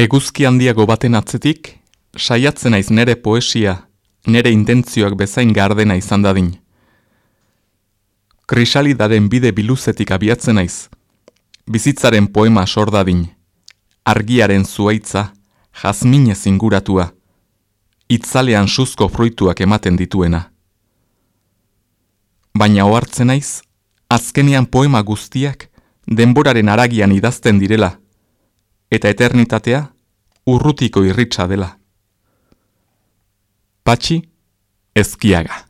Eguzki handiago baten atzetik, saiatzen naiz nere poesia, nere intentzioak bezain gardena izan dadin. Krisalidaren bide biluzetik abiatzen naiz, bizitzaren poema sordadin, argiaren zuaitza, jazminez inguratua, itzalean suzko fruituak ematen dituena. Baina ohartzen naiz, azkenean poema guztiak denboraren aragian idazten direla, eta eternitatea urrutiko irritsa dela. Patxi, ezkiaga.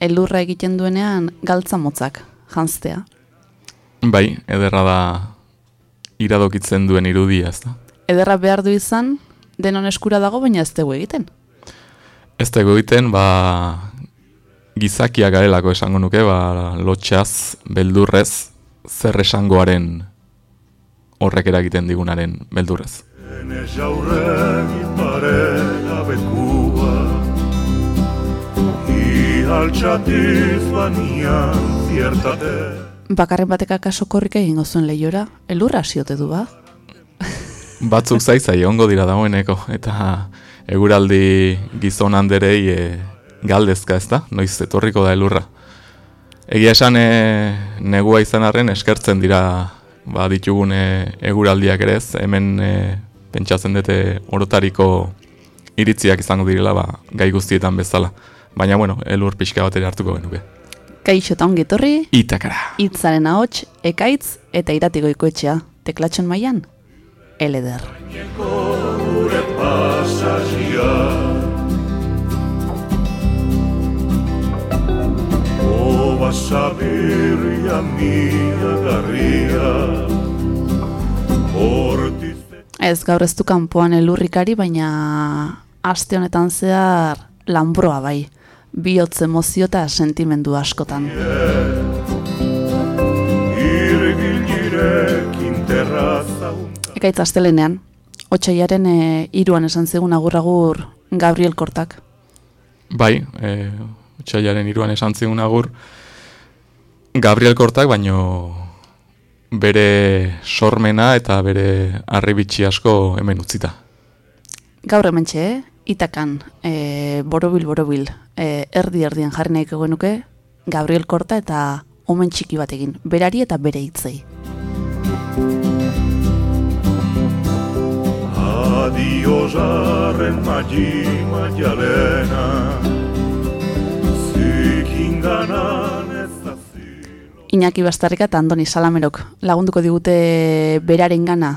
elurra egiten duenean galtza motzak, janztea. Bai, ederra da iradokitzen duen irudia, ez da? Ederra behar du izan, denon eskura dago, baina ez dugu egiten. Ez dugu egiten, ba, gizakia garelako esango nuke, ba, lotxaz, beldurrez, zer esangoaren horrek eragiten digunaren beldurrez. Ene altxatiz banian ziertate. Bakarren batek akaso korrik egin gozuen lehiora, elurra asiote du ba? Batzuk zaizai ongo dira dagoeneko, eta eguraldi gizon handerei e, galdezka ez da, noiz etorriko da elurra. Egia esan e, negua izan arren eskertzen dira ba, ditugune eguraldiak ere ez, hemen e, pentsatzen dute orotariko iritziak izango direla ba, gai guztietan bezala. Baina, bueno, elur pixka bat ere hartuko genuke. Kaixo eta ongi torri. Itakara. Itzaren ahots, ekaitz eta iratiko ikoetxea. Teklatxon maian, eleder. Ez gaur ez du kanpoan elurrikari, baina aste honetan zehar lanbroa bai bihotz emozio eta sentimendu askotan. Ekaitz astelenean, otxaiaren e, iruan esan zegun agur-agur Gabriel Kortak. Bai, e, otxaiaren iruan esan zegun agur Gabriel Kortak, baino bere sormena eta bere arribitxi asko hemen utzita. Gaur hemen txe, eh? Itakan e, borobil borobil. E, erdi erdien jarri nahiko genuke Gabriel Korta eta omen txiki bat egin, berari eta bere hitzei. Adio jarren magi magialena Iñaki Bastarrika eta Andoni Salamerok lagunduko digute beraren gana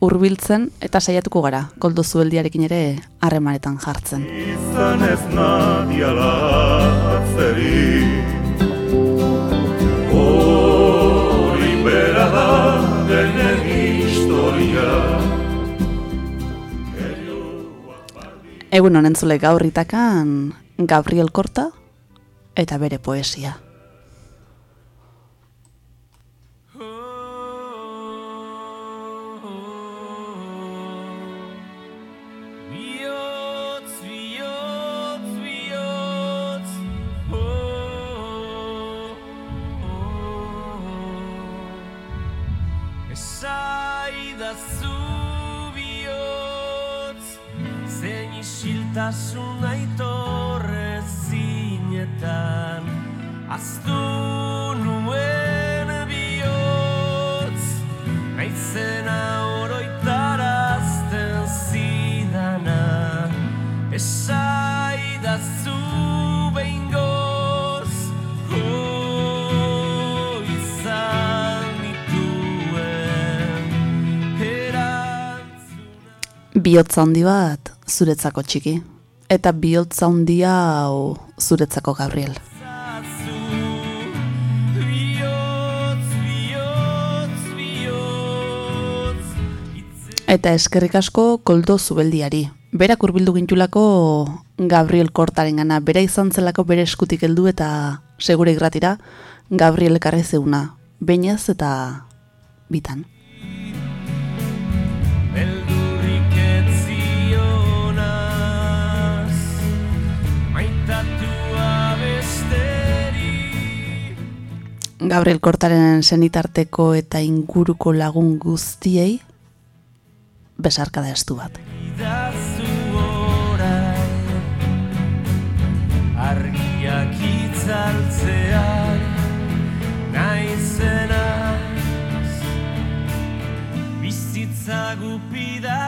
hurbiltzen eta saiatuko gara, koldo zueldiarekin ere harremanetan jartzen. Izan ez nadiala atzeri Hori bera da denen historia Egun honen zule gaurritakan Gabriel Korta eta bere poesia. Zailtasun aitorre zinetan. Aztu nuen Biotza handi bat zuretzako txiki. Eta bihotza handia hau zuretzako Gabriel. Eta eskerrik asko koldo zubeldiari. Berak urbildu gintulako Gabriel Kortaren gana. Bera izan zelako bere eskutik heldu eta segure irratira Gabriel ekarri zeuna. Beinez eta bitan. Gabriel Kortaren senitarteko eta inguruko lagun guztiei besarkada estu bat. Argiak itzaltzean, naizenaz, bizitza gupida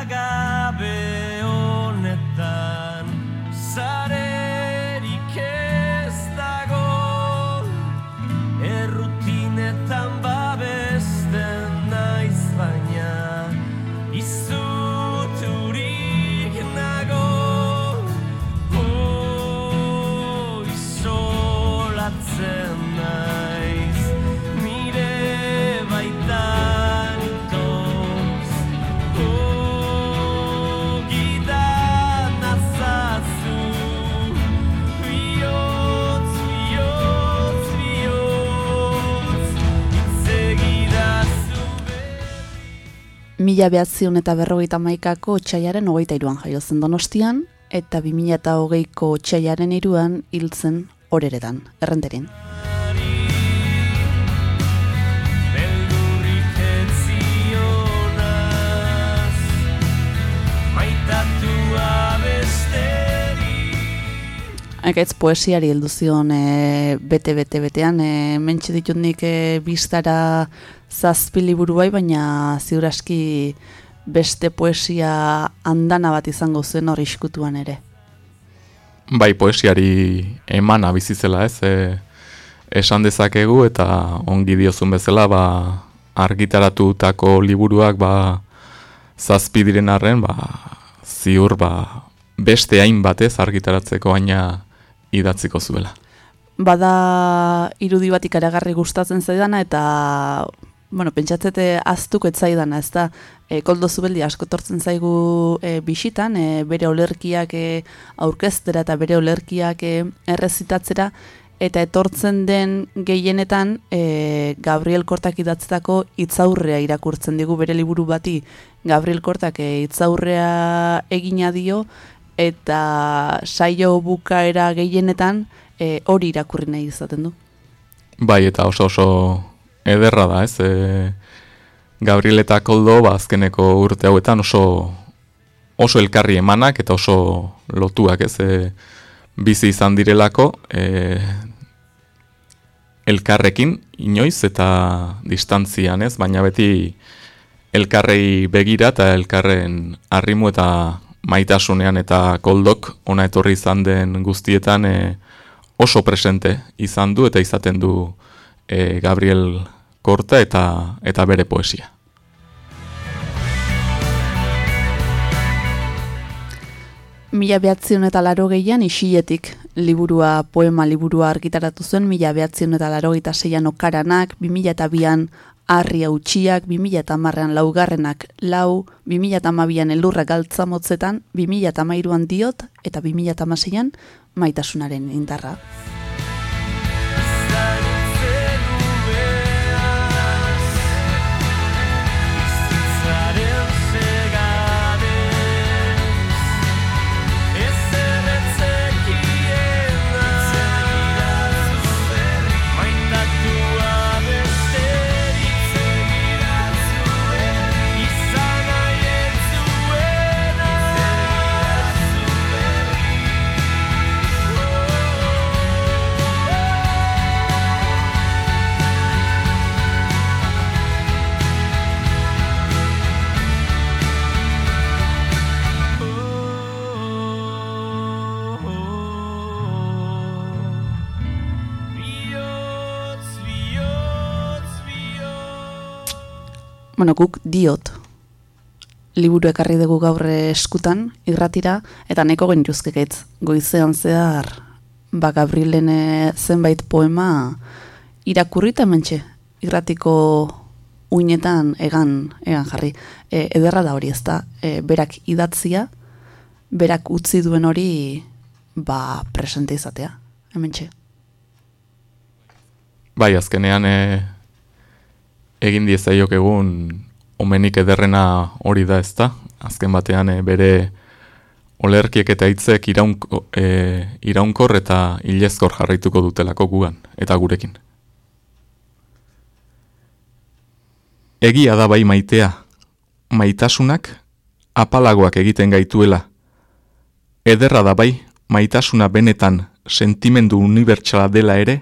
Mila behatzion eta berrogeita maikako otxaiaren hogeita iruan jaio zen donostian, eta 2000 eta hogeiko otxaiaren iruan hiltzen horeretan, errenterin. Ekaitz poesiari heldu zion e, bete bete betean, e, mentxe ditut nik e, biztara zazpi liburu bai, baina ziur aski beste poesia andana bat izango zen hor iskutuan ere. Bai, poesiari emana bizizela ez, e, esan dezakegu eta ongi diozun bezala, ba, argitaratutako liburuak ba, zazpi diren arren, ba, ziur ba, beste hain batez argitaratzeko baina idatziko zuela. Bada irudi bat ikaragarri gustatzen zaidana eta bueno, pentsatzete aztuk ez zaidana, ez da, e, koldo zubeldi asko tortzen zaigu e, bisitan, e, bere olerkiak e, aurkeztera eta bere olerkiak e, errezitatzera, eta etortzen den gehienetan e, Gabriel Kortak idatzetako hitzaurrea irakurtzen digu. Bere liburu bati Gabriel Kortak e, hitzaurrea egina dio. Eta saio bukaera gehienetan e, hori irakurri nahi izaten du. Bai, eta oso oso ederra da, ez? E, Gabriel eta Koldo, ba, azkeneko urte hauetan oso oso elkarri emanak eta oso lotuak, ez? E, bizi izan direlako, e, elkarrekin inoiz eta distantzian, ez? Baina beti elkarrei begira eta elkarren arrimu eta maitasunean eta koldok ona etorri izan den guztietan e, oso presente izan du eta izaten du e, Gabriel Korta eta eta bere poesia. Mila behatzion eta laro gehian isiletik liburua, poema liburua argitaratu zuen, mila behatzion eta laro gehieta zeian okaranak, bimila eta bian harri hautsiak, bimila eta marrean laugarrenak lau, bimila eta mabian elurra galtza motzetan, bimila eta mairuan diot, eta bimila eta maseian maitasunaren indarra. Bueno, guk diot liburu ekarri dugu gaur eskutan, irratira, eta neko genituzkekaitz, goizean zehar, ba Gabrielen eh, zenbait poema irakurri eta mentxe, irratiko uinetan egan, egan jarri. E, ederra da hori ez da, e, berak idatzia, berak utzi duen hori ba presente izatea, hementxe. Bai, azkenean e, egin diezaiok egun omenik ederrena hori da ezta. Azken batean e, bere olerkiek eta hitzek iraunko, e, iraunkor eta ilezkor jarraituko dutelako gugan eta gurekin. Egia da bai maitea, maitasunak apalagoak egiten gaituela. Ederra da bai maitasuna benetan sentimendu unibertsala dela ere,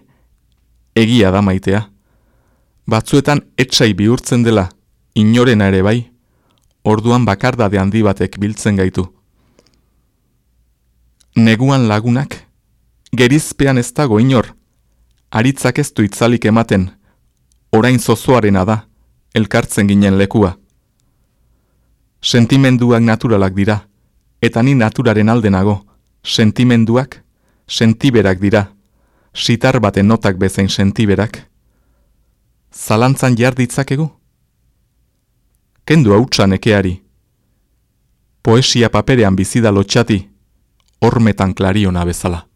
egia da maitea. Batzuetan etsai bihurtzen dela, inorena ere bai, orduan bakardade handi batek biltzen gaitu. Neguan lagunak, gerizpean ez dago inor, aritzak ez du itzalik ematen, orain zozoarena da, elkartzen ginen lekua. Sentimenduak naturalak dira, eta ni naturaren aldenago, sentimenduak, sentiberak dira, sitar baten notak bezain sentiberak. Zalantzan jarditzakegu? Kendu hautsa nekeari. Poesia paperean bizida lotxati, hormetan klariona bezala.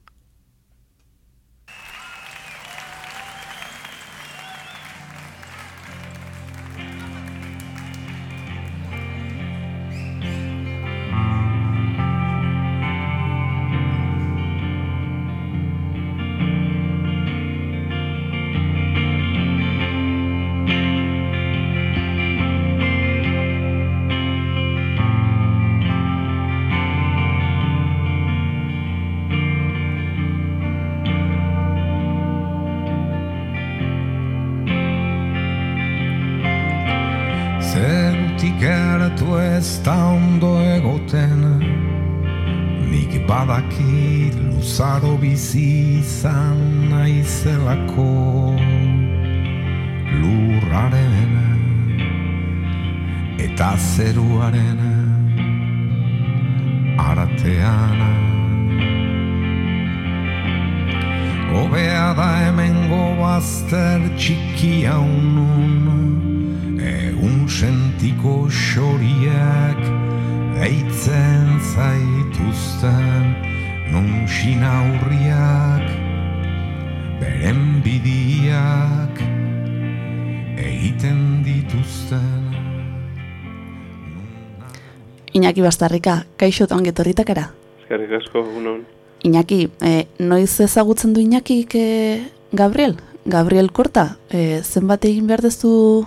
Iñaki Bastarrika, kaixo eta onget horritakara? Eskerrik asko, unon. Iñaki, e, noiz ezagutzen du Iñakik e, Gabriel? Gabriel Korta, e, zenbat egin behar dezu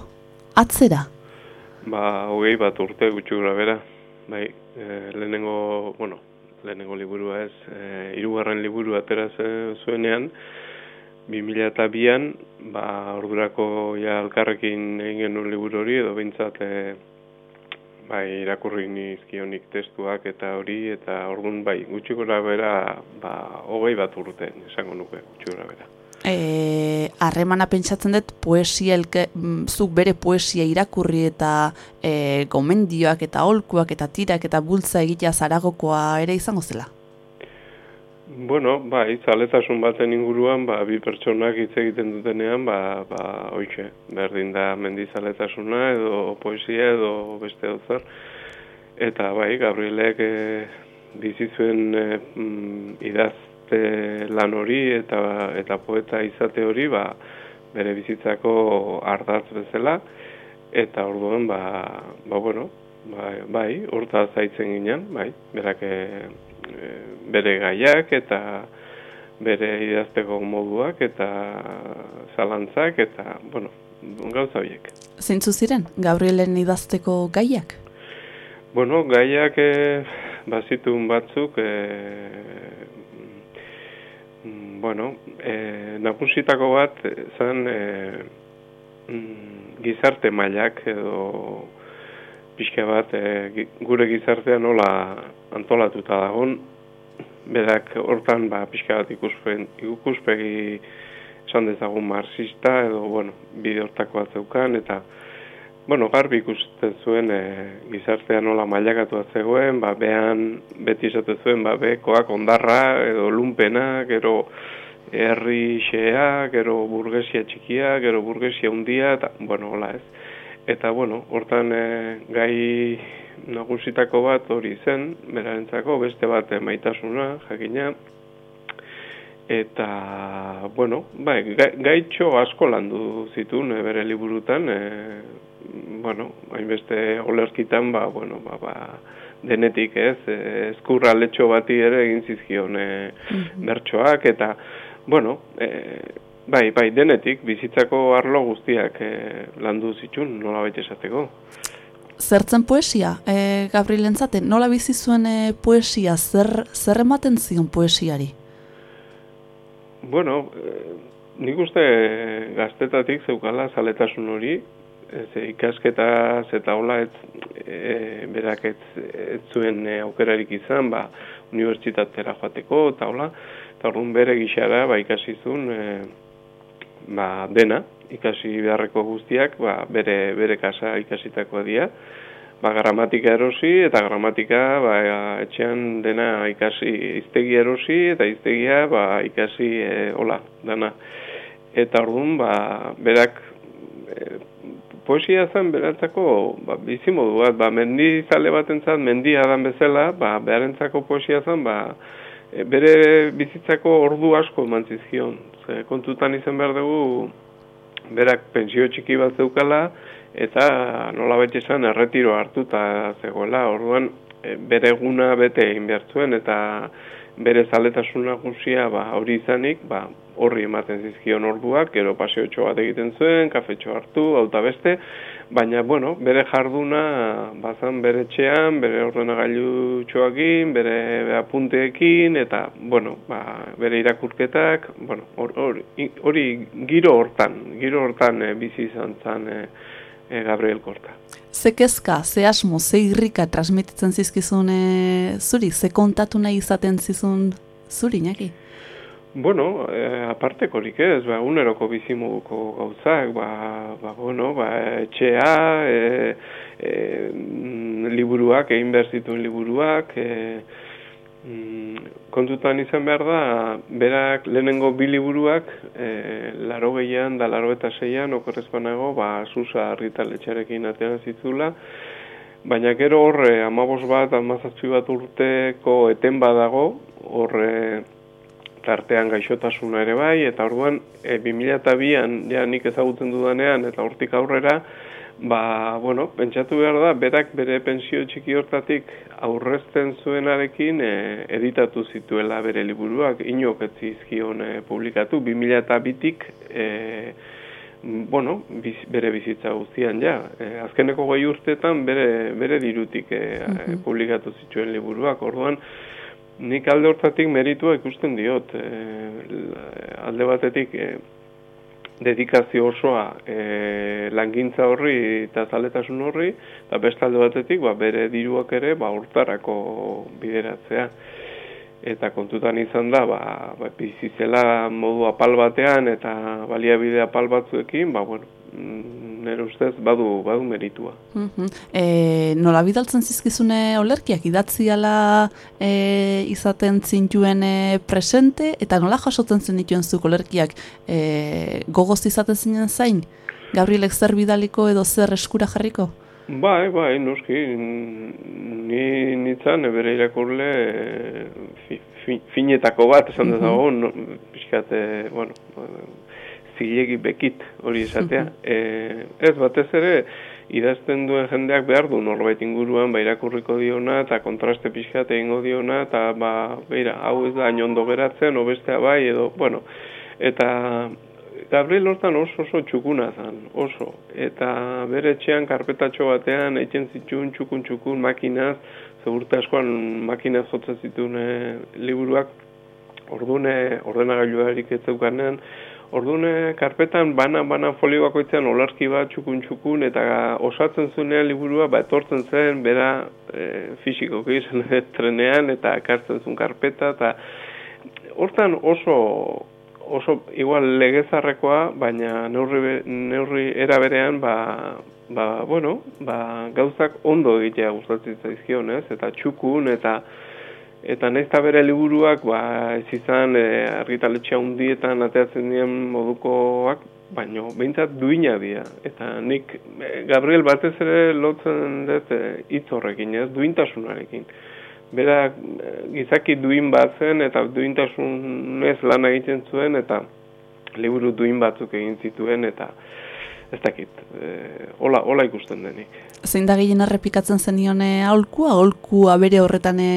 atzera? Ba, hogei bat urte gutxi gura bera. Bai, e, lehenengo, bueno, lehenengo liburua ez, e, irugarren liburu atera zuenean, 2002an, ba, ordurako ja alkarrekin egin genuen liburu hori, edo behintzat, e, bai, irakurri nizkionik testuak eta hori, eta orduan, bai, gutxi gora bera, ba, hogei bat urte, esango nuke, gutxi gora bera. E, harremana pentsatzen dut poesia elke, mm, zuk bere poesia irakurri eta e, gomendioak eta holkuak eta tirak eta bultza egitea zaragokoa ere izango zela. Bueno, bai, zaletasun baten inguruan, ba, bi pertsonak hitz egiten dutenean, ba, ba, oitxe, berdin da mendizaletasuna edo poesia edo beste zer. Eta bai, Gabrielek e, bizizuen e, mm, idazte lan hori eta eta poeta izate hori, ba, bere bizitzako ardatz bezala, eta orduan, ba, ba bueno, bai, bai, horta zaitzen ginen, bai, berak e, e, bere gaiak eta bere idazteko moduak eta zalantzak eta, bueno, gauza horiek. Zeintzu ziren, Gabrielen idazteko gaiak? Bueno, gaiak e, bazitun batzuk, e, bueno, e, nagusitako bat zen e, gizarte mailak edo pixka bat e, gure gizartea nola antolatuta dagon, berak hortan ba, pixka bat ikuspen, ikuspegi esan dezagun marxista edo bueno, bide hortako bat zeukan eta bueno, garbi ikusten zuen e, gizartea nola mailakatua zegoen, ba, behan beti esate zuen, ba, bekoak ondarra, edo lumpena, gero herri xea, gero burgesia txikia, gero burgesia hundia, eta, bueno, hola ez. Eta, bueno, hortan e, gai nagusitako bat hori zen, berarentzako, beste bat e, maitasuna, jakina, eta, bueno, bai, gai- gaitxo asko landu zituen e, bere liburutan, e, bueno, hainbeste olerkitan, ba, bueno, ba, ba, denetik ez, e, eskurra letxo bati ere egin zizkion e, bertsoak, eta, bueno, e, bai, bai, denetik, bizitzako arlo guztiak e, landu zitun, nola baita esateko. Zertzen poesia, e, Gabrielentzate, nola bizi zuen e, poesia, zer, zer ematen zion poesiari? Bueno, eh, nik uste gaztetatik zeukala zaletasun hori, ez, ikasketaz eta hola ez, e, berak ez, ez zuen eh, aukerarik izan, ba, unibertsitatera joateko eta hola, eta orduan bere gixara ba, ikasi zuen e, ba, dena, ikasi beharreko guztiak, ba, bere, bere kasa ikasitakoa dira, ba, gramatika erosi eta gramatika ba, etxean dena ikasi iztegi erosi eta iztegia ba, ikasi e, hola, dana. Eta orduan, ba, berak e, poesia zen berantzako ba, bizimodu bat, ba, mendi zale batentzat mendia dan bezala, ba, beharentzako poesia zen, ba, bere bizitzako ordu asko eman zizkion. Ze, kontutan izan behar dugu, berak pentsio txiki bat zeukala, eta nola baita esan erretiro hartuta zegoela, orduan e, bere eguna bete egin behar zuen, eta bere zaletasun nagusia ba, hori izanik, ba, horri ematen zizkion orduak, gero paseotxo bat egiten zuen, kafetxo hartu, auta beste, baina, bueno, bere jarduna bazan bere etxean, bere ordenagailu txoakin, bere apunteekin, eta, bueno, ba, bere irakurketak, bueno, hor- hori hori giro hortan, giro hortan e, bizi izan zen e, e, Gabriel Korta. Ze kezka, ze asmo, ze irrika transmititzen zizkizun e, zuri, ze kontatu nahi izaten zizun zuri, Iñaki? Bueno, eh, apartekorik ez, ba, uneroko bizimuguko gauzak, ba, ba, bueno, ba, etxea, e, e, liburuak, egin behar zituen liburuak, e, kontutan izan behar da, berak lehenengo bi liburuak, e, laro gehian da laro eta seian, okorrez ba, susa argitaletxarekin atean zitzula, Baina gero horre, amabos bat, amazazpi bat urteko eten badago, horre tartean gaixotasuna ere bai, eta orduan e, 2002an ja nik ezagutzen dudanean, eta hortik aurrera, ba, bueno, pentsatu behar da, berak bere pensio txiki hortatik aurrezten zuenarekin e, editatu zituela bere liburuak, inok ez zizkion e, publikatu, 2002tik e, bueno, biz, bere bizitza guztian ja. E, azkeneko goi urteetan bere, bere dirutik e, e, publikatu zituen liburuak. Orduan, nik alde hortatik meritua ikusten diot. E, alde batetik e, dedikazio osoa e, langintza horri eta zaletasun horri, eta beste alde batetik ba, bere diruak ere ba, urtarako bideratzea. Eta kontutan izan da, ba, ba, bizizela modu apal batean eta baliabide apal batzuekin, ba, bueno, mm, nire ustez badu, badu meritua. Mhm. E, nola bidaltzen zizkizune olerkiak, idatzi ala e, izaten zintuen e, presente, eta nola jasotzen zen dituen zuk olerkiak e, gogoz izaten zinen zain? Gabrielek zer bidaliko edo zer eskura jarriko? Bai, bai, noski, ni nitzan bere irakurle eh, fi, fi, finetako bat esan dezago, no, pixkat, eh, bueno, eh, zilegi bekit hori esatea. Eh, ez, batez ere, idazten duen jendeak behar du norbait inguruan, ba, irakurriko diona, eta kontraste pixkat egingo diona, eta, ba, beira, hau ez da hain ondo geratzen, o bestea bai, edo, bueno, eta Gabriel hortan oso oso txukuna zen, oso. Eta bere etxean karpetatxo batean eitzen zituen txukun txukun makinaz, zegurte askoan makinaz jotzen zituen eh, liburuak, ordune ordenagailuarik ez zeukanean, ordune karpetan bana-bana folio bakoitzean olarki bat txukun txukun eta osatzen zuenean liburua ba etortzen zen bera e, fisikoki izan trenean eta ekartzen zuen karpeta eta hortan oso oso igual legezarrekoa, baina neurri, neurri era berean ba, ba, bueno, ba, gauzak ondo egitea gustatzen zaizkion, ez? Eta txukun, eta eta nahiz eta bere liburuak, ba, ez izan e, argitaletxe handietan ateatzen dien modukoak, baino, behintzat duina dira. Eta nik, e, Gabriel, batez ere lotzen dut e, hitz horrekin, ez? Duintasunarekin. Berak e, gizaki duin bat zen, eta duintasunez lan egiten zuen, eta liburu duin batzuk egin zituen, eta ez dakit, e, hola, hola ikusten denik. Zein da gehien errepikatzen zenion e, aholkua, aholkua bere horretan e,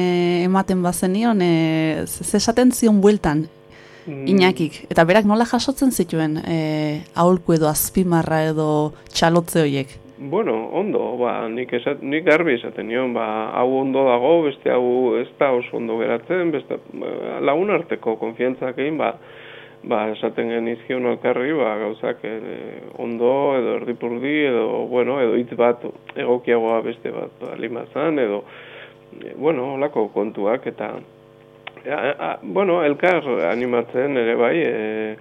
ematen bazenion, e, ze ze esaten zion bueltan, Mm. Iñakik. Eta berak nola jasotzen zituen e, aholku edo azpimarra edo txalotze horiek? Bueno, ondo, ba, nik, esat, nik garbi esaten nion, ba, hau ondo dago, beste hau ez da oso ondo geratzen, beste ba, lagun arteko konfiantzak egin, ba, ba, esaten genizkion elkarri, ba, gauzak e, ondo, edo erdipurdi, edo, bueno, edo hitz bat egokiagoa beste bat alimazan, edo, e, bueno, olako kontuak, eta, a, a, bueno, elkar animatzen ere bai, e,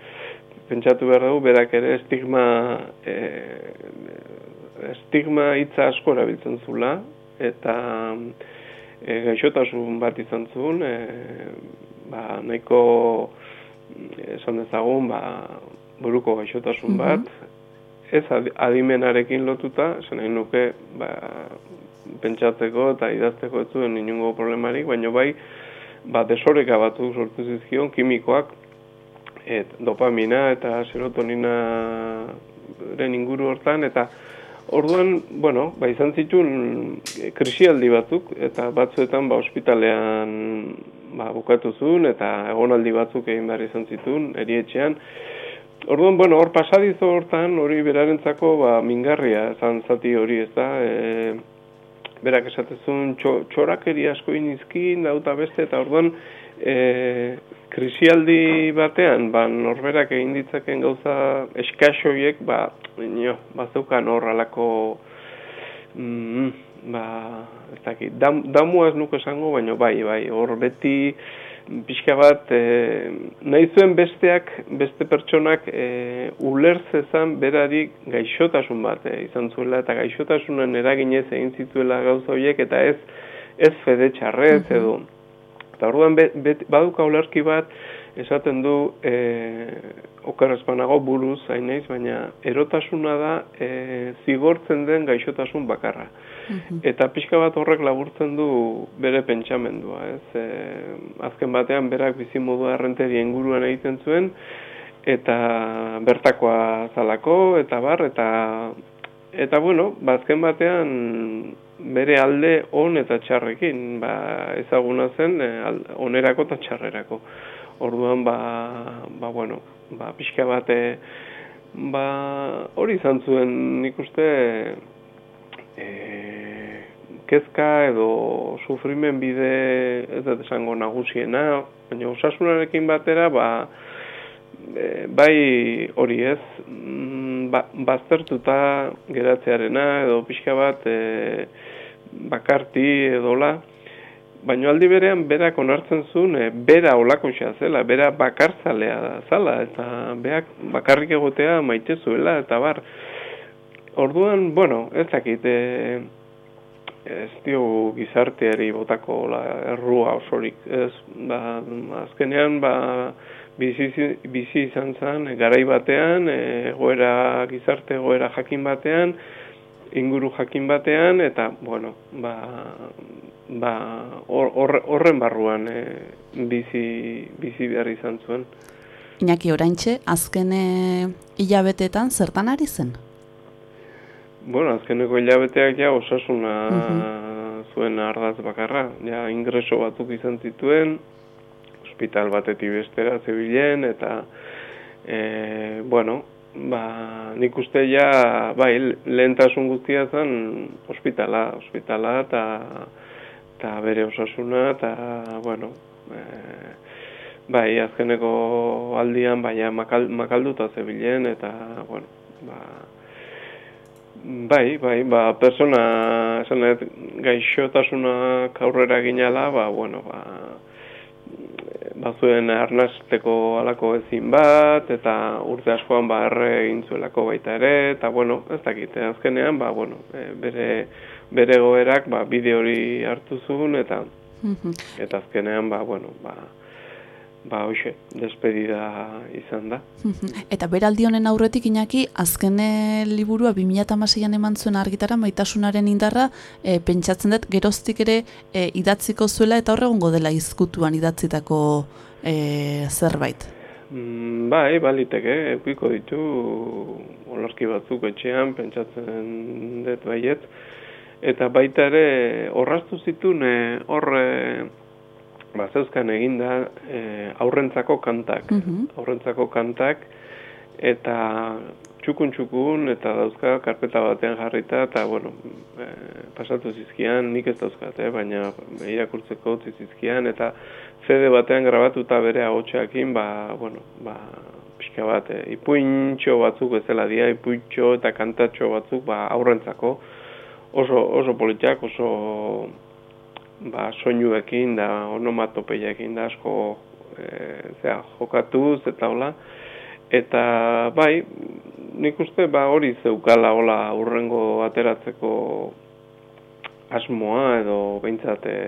pentsatu behar dugu, berak ere estigma, e, estigma hitza asko erabiltzen zula, eta e, gaixotasun bat izan zuen, e, ba, nahiko esan dezagun, ba, buruko gaixotasun Mhm. bat, ez adi- adimenarekin lotuta, esan nuke, ba, pentsatzeko eta idazteko ez zuen inungo problemarik, baina bai, ba, desoreka batzuk sortu zizkion, kimikoak, et, dopamina eta serotonina ren inguru hortan, eta orduan, bueno, ba, izan zituen krisialdi batzuk, eta batzuetan ba, ospitalean ba, bukatu zuen, eta egonaldi batzuk egin behar izan zituen, erietxean. Orduan, bueno, hor pasadizo hortan, hori berarentzako ba, mingarria zan zati hori, ez da, e, berak esatezun txo, txorakeri asko inizkin, dauta beste, eta orduan, e, krisialdi batean, ba, norberak egin ditzaken gauza eskaxoiek, ba, nio, bazeukan hor alako, mm, ba, ez dakit, dam, damua ez nuke esango, baina bai, bai, hor beti pixka bat, e, nahi zuen besteak, beste pertsonak e, ulertzezan berari gaixotasun bat e, izan zuela, eta gaixotasunen eraginez egin zituela gauza horiek, eta ez, ez fede txarrez edo. Eta orduan be, bet, baduka ulerki bat, esaten du e, okerrezpanago buruz hain naiz, baina erotasuna da e, zigortzen den gaixotasun bakarra. Eta pixka bat horrek laburtzen du bere pentsamendua, ez? E, azken batean berak bizimodua errenteri inguruan egiten zuen, eta bertakoa zalako, eta bar, eta eta bueno, ba, azken batean bere alde on eta txarrekin, ba, ezaguna zen, e, onerako eta txarrerako. Orduan, ba, ba bueno, ba, pixka bate, ba, hori izan zuen nik uste, e, kezka edo sufrimen bide ez dut esango nagusiena, baina osasunarekin batera, ba, e, bai hori ez, mm, ba, baztertuta geratzearena edo pixka bat e, bakarti edola, baina aldi berean berak onartzen zuen, e, bera olako zela, bera bakartzalea da zala, eta beak bakarrik egotea maite zuela, eta bar, Orduan, bueno, ez dakit, e, ez dio gizarteari botako la, errua osorik, ez, ba, azkenean, ba, bizi, bizi izan zen, garai batean, e, goera, gizarte goera jakin batean, inguru jakin batean, eta, bueno, ba, ba, hor- horren barruan e, bizi, bizi behar izan zuen. Iñaki oraintxe, azken e, hilabeteetan zertan ari zen? Bueno, azkeneko hilabeteak ja osasuna zuen ardaz bakarra. Ja, ingreso batzuk izan zituen, ospital batetik bestera zebilen, eta, e, bueno, ba, nik uste ja, bai, lehentasun guztia zen ospitala, ospitala, eta, eta bere osasuna, eta, bueno, e, bai, azkeneko aldian, bai, ja, makal, makalduta zebilen, eta, bueno, ba, Bai, bai, ba, persona, dut, gaixotasunak aurrera ginala, ba, bueno, ba, ba, bazuen arnasteko alako ezin bat, eta urte askoan ba erre egin zuelako baita ere, eta bueno, ez dakit, eh, azkenean, ba, bueno, e, bere, bere goerak ba, bide hori hartu zuen, eta eta azkenean, ba, bueno, ba, ba, hoxe, despedida izan da. Eta beraldi honen aurretik inaki, azken liburua 2006an eman zuen argitara maitasunaren indarra, e, pentsatzen dut geroztik ere e, idatziko zuela eta horregongo dela izkutuan idatzitako e, zerbait. Mm, bai, baliteke, eukiko ditu olarki batzuk etxean, pentsatzen dut baiet. Eta baita ere, horraztu zituen horre, ba, zeuzkan eginda e, aurrentzako kantak. Mhm. Aurrentzako kantak, eta txukun txukun, eta dauzka karpeta batean jarrita, eta, bueno, e, pasatu zizkian, nik ez dauzkat, eh, baina irakurtzeko utzi zizkian, eta CD batean grabatuta bere ahotsakin, ba, bueno, ba, pixka bat, e, ipuintxo batzuk bezala dira, ipuintxo eta kantatxo batzuk, ba, aurrentzako, oso, oso politak, oso ba, soinuekin da onomatopeiakin da asko e, zera, jokatuz eta hola. Eta bai, nik uste ba hori zeukala hola urrengo ateratzeko asmoa edo behintzat e,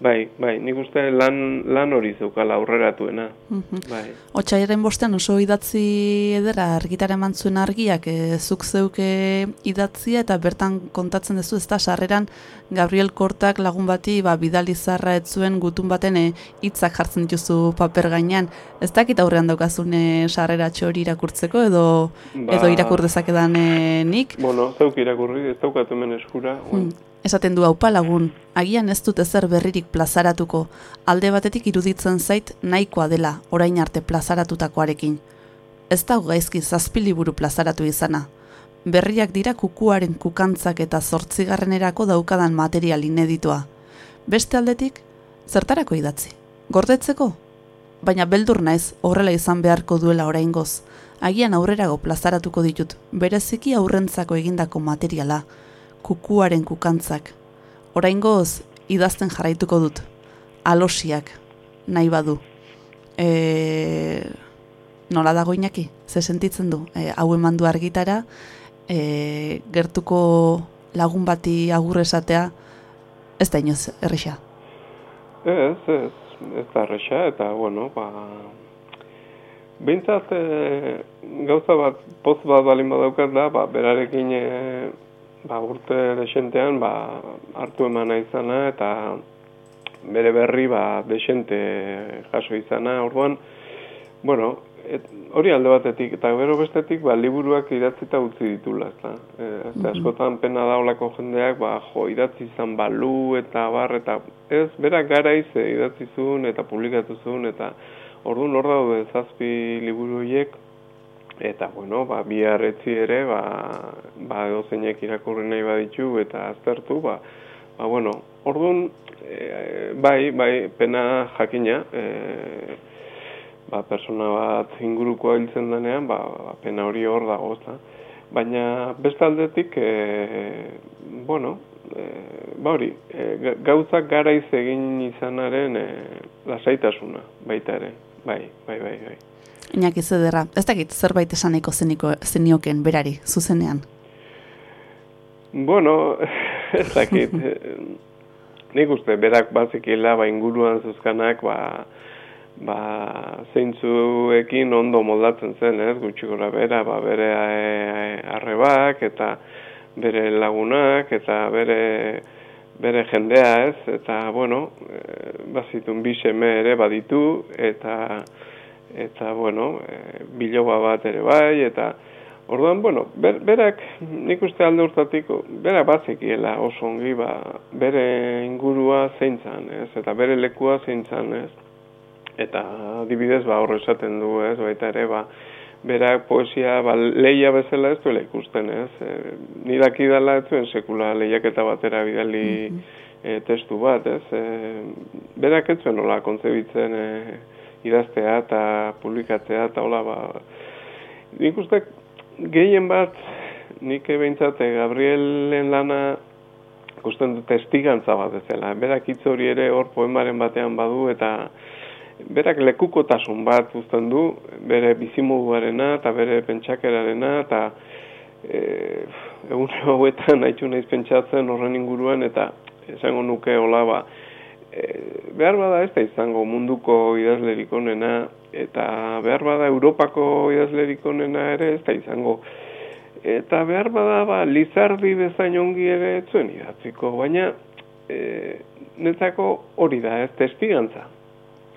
bai, bai, nik uste lan, lan hori zeukala aurreratuena. Mhm. Bai. Otsaiaren bostean oso idatzi edera argitara eman zuen argiak e, zuk zeuke idatzia eta bertan kontatzen duzu ezta sarreran Gabriel Kortak lagun bati ba, bidali zarra ez zuen gutun baten e, hitzak jartzen dituzu paper gainean. Ez dakit aurrean daukazune sarrera hori irakurtzeko edo Ba- edo irakur dezakedan e, nik. Bueno, zeuk irakurri, ez daukat hemen eskura. Hmm. Esaten du haupa lagun, agian ez dut ezer berririk plazaratuko, alde batetik iruditzen zait nahikoa dela orain arte plazaratutakoarekin. Ez da gaizki zazpi liburu plazaratu izana. Berriak dira kukuaren kukantzak eta zortzigarrenerako daukadan material ineditua. Beste aldetik, zertarako idatzi? Gordetzeko? Baina beldur naiz horrela izan beharko duela oraingoz. Agian aurrerago plazaratuko ditut, bereziki aurrentzako egindako materiala, kukuaren kukantzak. Oraingoz idazten jarraituko dut. Alosiak, nahi badu. E, nola dago inaki? Ze sentitzen du? E, hau eman du argitara, e, gertuko lagun bati agur esatea, ez da inoz errisa. Ez, ez, ez da erresa, eta, bueno, ba... Bintzat, e, gauza bat, poz bat balin badaukat da, ba, berarekin e, ba, urte desentean, ba, hartu emana izana, eta bere berri, ba, desente jaso izana, orduan, bueno, et, hori alde batetik, eta gero bestetik, ba, liburuak idatzita utzi ditula, ezta. E, ez askotan pena da olako jendeak, ba, jo, idatzi izan balu, eta bar, eta ez, berak garaiz e, idatzi zuen, eta publikatu zuen, eta orduan hor daude zazpi liburu horiek, eta, bueno, ba, bihar etzi ere, ba, ba, edozeinek irakurri nahi baditu, eta aztertu, ba, ba, bueno, orduan, e, bai, bai, pena jakina, e, ba, persona bat ingurukoa hiltzen denean, ba, ba, pena hori hor dago, ezta. Baina beste aldetik, e, bueno, e, ba hori, e, ga- gauzak garaiz egin izanaren e, lasaitasuna baita ere. Bai, bai, bai, bai. Iñaki zederra, ez dakit zerbait esaneko zeniko, zenioken berari, zuzenean. Bueno, ez dakit. eh, Nik uste, berak bazikila, ba, inguruan zuzkanak, ba, ba, zeintzuekin ondo moldatzen zen, ez, gutxi gora bera, ba, bere e, arrebak, eta bere lagunak, eta bere, bere jendea, ez, eta, bueno, e, bazitun bi seme ere baditu, eta, eta, bueno, e, biloba bat ere bai, eta, Orduan, bueno, ber, berak, nik uste alde urtatik, berak bazekiela oso ongi, ba, bere ingurua zein zan, ez, eta bere lekua zein zan, ez. Eta adibidez, ba, horre esaten du, ez, baita ere, ba, berak poesia, ba, leia bezala ez duela ikusten, ez. E, niraki dela ez zuen sekula lehiaketa batera bidali e, testu bat, ez. E, berak ez zuen nola kontzebitzen e, idaztea eta publikatzea, eta hola, ba, nik uste gehien bat, nik behintzat eh, Gabrielen lana ikusten testigantza bat bezala. Berak hitz hori ere hor poemaren batean badu eta berak lekukotasun bat uzten du, bere bizimoduarena eta bere pentsakerarena eta e, egun hauetan haitxu naiz pentsatzen horren inguruan eta esango nuke hola ba, e, behar bada ez da izango munduko idazlerik onena eta behar bada Europako idazlerik onena ere ez da izango eta behar bada ba, Lizardi bezain ongi ere zuen idatziko, baina e, netzako hori da, ez testigantza.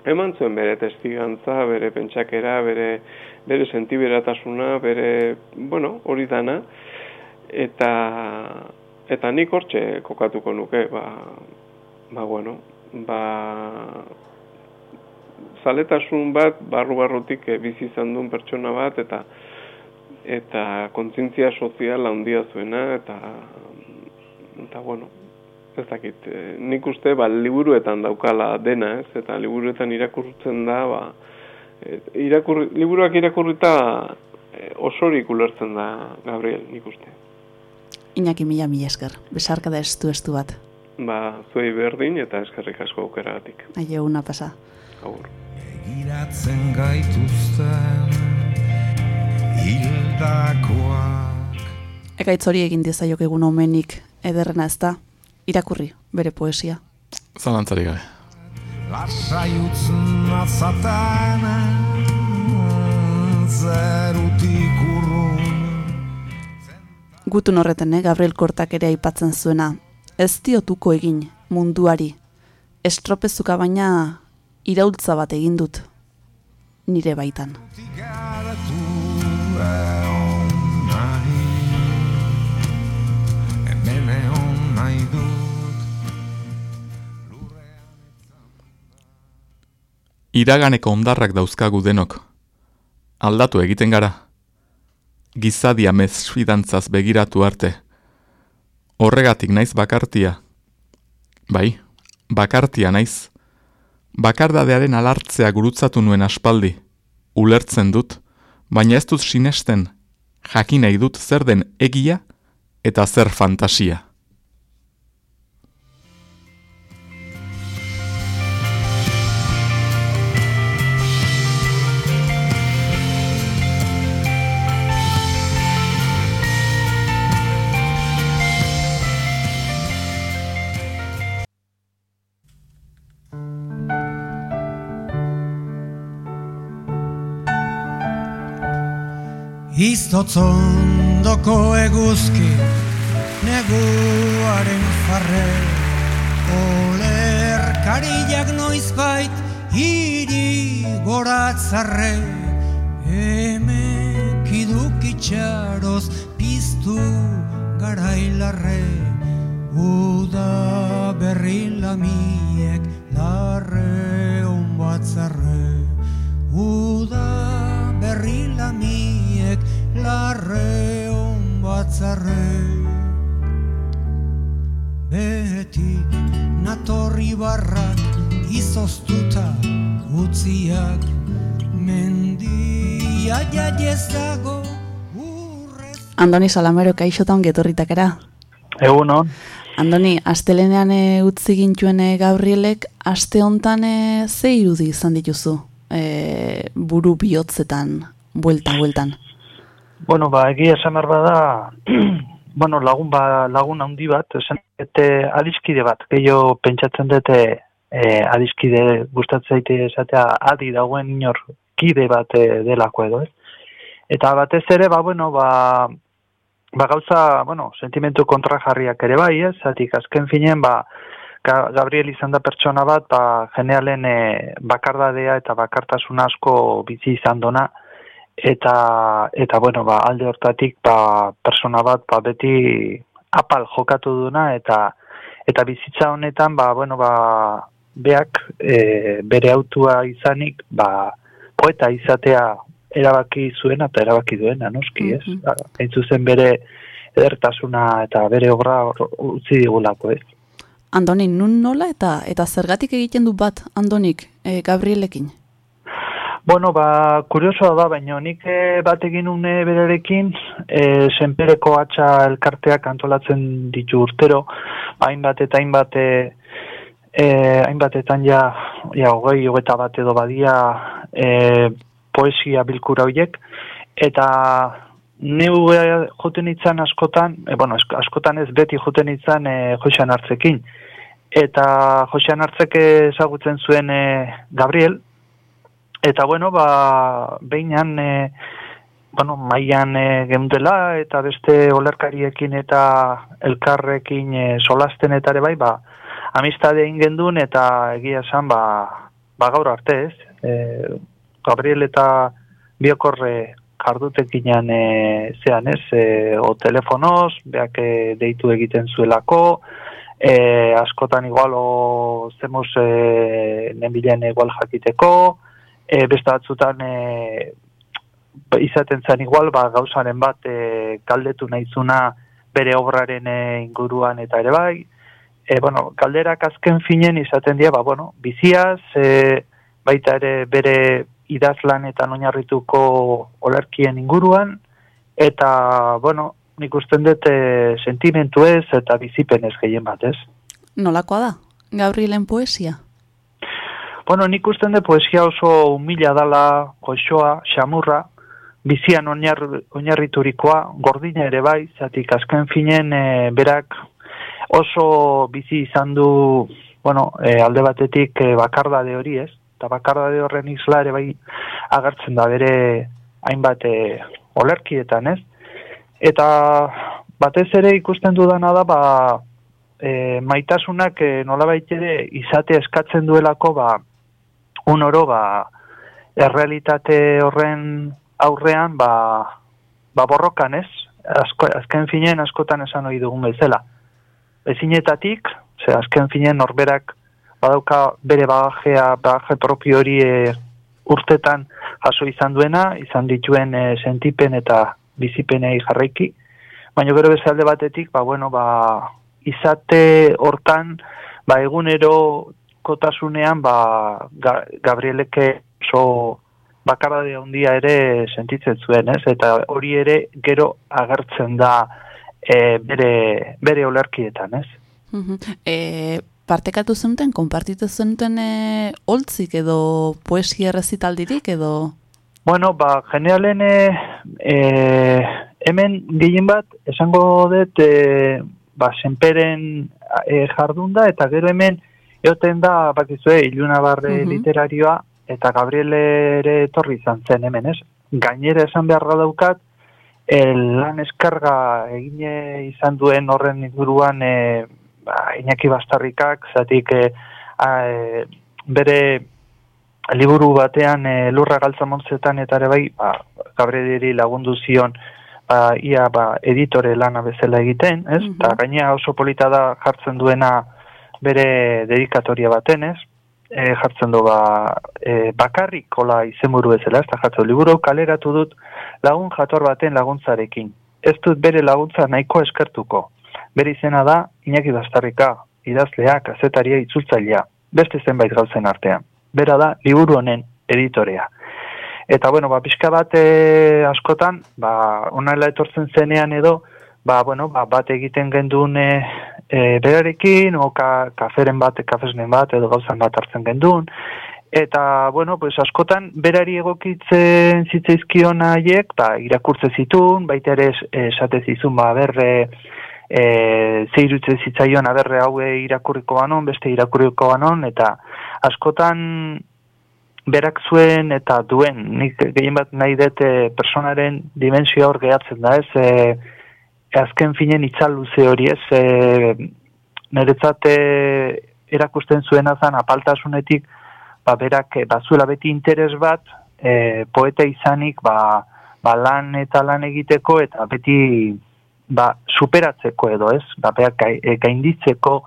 Eman zuen bere testigantza, bere pentsakera, bere, bere sentiberatasuna, bere, bueno, hori dana, eta, eta nik hortxe kokatuko nuke, ba, ba bueno, ba, zaletasun bat, barru-barrutik eh, bizi izan duen pertsona bat, eta eta kontzientzia sozial handia zuena eta eta bueno ez dakit eh, nik uste ba liburuetan daukala dena ez? Eta liburuetan irakurtzen da ba eh, irakur, liburuak irakurrita eh, osorik ulertzen da Gabriel nik uste. Iñaki mila mila esker, besarka da estu estu bat. ba zuei berdin eta eskerrik asko aukeragatik. Aio una pasa. agur. Begiratzen gaituzten hildakoak. Ekaitz hori egin diezaioke egun omenik ederrena ez da, irakurri bere poesia. Zalantzari gabe. Lasai utzen azatan Zerutik urrun Gutun horreten, eh, Gabriel Kortak ere aipatzen zuena. Ez diotuko egin munduari. Estropezuka baina iraultza bat egin dut. Nire baitan. Iraganeko ondarrak dauzkagu denok. Aldatu egiten gara. Gizadia mesfidantzaz begiratu arte. Horregatik naiz bakartia. Bai, bakartia naiz. Bakardadearen alartzea gurutzatu nuen aspaldi. Ulertzen dut, baina ez dut sinesten. Jakin nahi dut zer den egia eta zer fantasia. Iztotzondoko eguzki neguaren farre. Olerkariak noizbait hiri goratzarre. Hemek idukitxaroz piztu garailarre. Uda berri lamiek larre onbatzarre. Uda berri lamiek larre onbatzarre Behetik natorri barrak izoztuta utziak Mendia jaiez dago Andoni Salamero kaixota ongi etorritakera. Egunon, Andoni, astelenean e, utzi gintuen e, Gabrielek, aste hontan e, ze irudi izan dituzu? E, buru bihotzetan, buelta, bueltan. Bueno, ba, egia esan behar bada, bueno, lagun, ba, lagun handi bat, esan ete adiskide bat, gehiago pentsatzen dute e, adiskide gustatzen zaite esatea adi dagoen inor kide bat e, delako edo, ez? Eta batez ere, ba, bueno, ba, ba gauza, bueno, sentimentu kontrajarriak ere bai, ez? Zatik, azken finean, ba, Ga- Gabriel izan da pertsona bat, ba, genealen e, bakardadea eta bakartasun asko bizi izan dona, eta eta bueno ba alde hortatik ba persona bat ba beti apal jokatu duna eta eta bizitza honetan ba bueno ba beak e, bere autua izanik ba poeta izatea erabaki zuena eta erabaki duena noski ez? Mm hain zuzen bere edertasuna eta bere obra utzi digulako ez? Andoni, nun nola eta eta zergatik egiten du bat Andonik e, Gabrielekin? Bueno, ba, kuriosoa da, baina nik eh, bat egin une berarekin, e, senpereko atxa elkarteak antolatzen ditu urtero, hainbat eta hainbat e, e, hainbatetan ja, ja hogei, hogeita bat edo badia e, poesia bilkura horiek, eta neu e, joten itzan askotan, e, bueno, ask- askotan ez beti joten itzan e, Josean Hartzekin, eta Josean Hartzek ezagutzen zuen e, Gabriel, eta bueno, ba, behinan, e, bueno, maian e, geundela eta beste olerkariekin eta elkarrekin e, solasten eta ere bai, ba, amistade egin gendun eta egia esan, ba, ba gaur arte ez. E, Gabriel eta biokorre jardutekinan e, zean ez, e, o telefonoz, beak e, deitu egiten zuelako, e, askotan igual o zemuz e, nenbilen igual jakiteko, e, beste batzutan e, izaten zen igual, ba, gauzaren bat e, galdetu nahizuna bere obraren e, inguruan eta ere bai, e, bueno, galderak azken finen izaten dira, ba, bueno, biziaz, e, baita ere bere idazlanetan oinarrituko olerkien inguruan, eta, bueno, nik usten dut e, sentimentu ez eta bizipenez gehien bat, ez? Nolakoa da? Gabrielen poesia? Bueno, nik usten dut poesia oso humila dala, goxoa, xamurra, bizian oinar, oinarriturikoa, gordina ere bai, zatik azken finen e, berak oso bizi izan du, bueno, e, alde batetik e, bakardade hori ez, eta bakardade horren isla ere bai agertzen da bere hainbat e, olerkietan ez, eta batez ere ikusten dudana da, ba, e, maitasunak e, nolabait ere izate eskatzen duelako, ba, un oro, ba, errealitate horren aurrean, ba, ba borrokan ez, Asko, azken finen askotan esan ohi dugun bezala. Ezinetatik, ze azken finen norberak badauka bere bagajea, bagaje propio hori e, urtetan jaso izan duena, izan dituen e, sentipen eta bizipenei jarraiki, baina gero beste alde batetik, ba, bueno, ba, izate hortan, ba, egunero kotasunean, ba, ga, Gabrieleke oso bakarade handia ere sentitzen zuen, ez? Eta hori ere gero agertzen da e, bere, bere olerkietan, ez? E, partekatu zenuten, konpartitu zenuten e, holtzik edo poesia errezitaldirik edo... Bueno, ba, generalen e, e, hemen gehien bat, esango dut, e, ba, senperen e, jardunda, eta gero hemen eoten da, bakizue, iluna barre Mhm. literarioa, eta Gabriel ere etorri izan zen hemen, ez? Gainera esan beharra daukat, el lan eskarga egin izan duen horren inguruan e, ba, Iñaki Bastarrikak, zatik e, a, e, bere liburu batean e, lurra galtza montzetan eta ere bai, ba, Gabrieli lagundu zion ba, ia ba, editore lana bezala egiten, ez? Mhm. Eta gainea oso polita da jartzen duena bere dedikatoria baten, ez? E, jartzen du ba, e, bakarrik kola izenburu bezala, ez da jartzen du, liburu kaleratu dut lagun jator baten laguntzarekin. Ez dut bere laguntza nahiko eskertuko. Bere izena da Iñaki Bastarrika, idazlea, kazetaria, itzultzailea, beste zenbait gauzen artean. Bera da liburu honen editorea. Eta bueno, ba pixka bat e, askotan, ba onela etortzen zenean edo, ba bueno, ba, bat egiten gendun e, berarekin o ka, kaferen bat, kafesnen bat edo gauzan bat hartzen gendun. Eta, bueno, pues askotan berari egokitzen zitzaizkion haiek, ba, irakurtze zitun, baita ere es- esate zizun, ba, berre, e, zeirutze zitzaion aberre haue irakurriko banon, beste irakurriko banon, eta askotan berak zuen eta duen, nik gehien bat nahi dute personaren dimensioa hor gehatzen da, ez, e, azken finen itzal luze hori ez, e, niretzat e, erakusten zuena zan apaltasunetik, ba, berak e, bazuela beti interes bat, e, poeta izanik, ba, ba, lan eta lan egiteko, eta beti ba, superatzeko edo ez, ba, berak gai- e, gainditzeko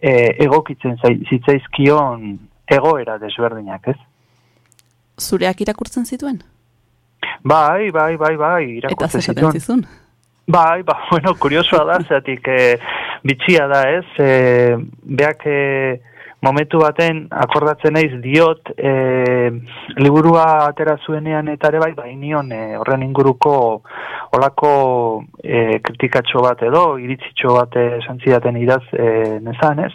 e, egokitzen zai- zitzaizkion egoera desberdinak, ez? Zureak irakurtzen zituen? Bai, bai, bai, bai, Eta irakurtzen zer esaten zituen. Bai, ba, bueno, kuriosoa da, zeatik e, bitxia da, ez? E, beak, e, momentu baten akordatzen naiz diot e, liburua atera zuenean eta ere bai bai nion e, horren inguruko olako e, kritikatxo bat edo iritzitxo bat esan zidaten idaz e, nezan ez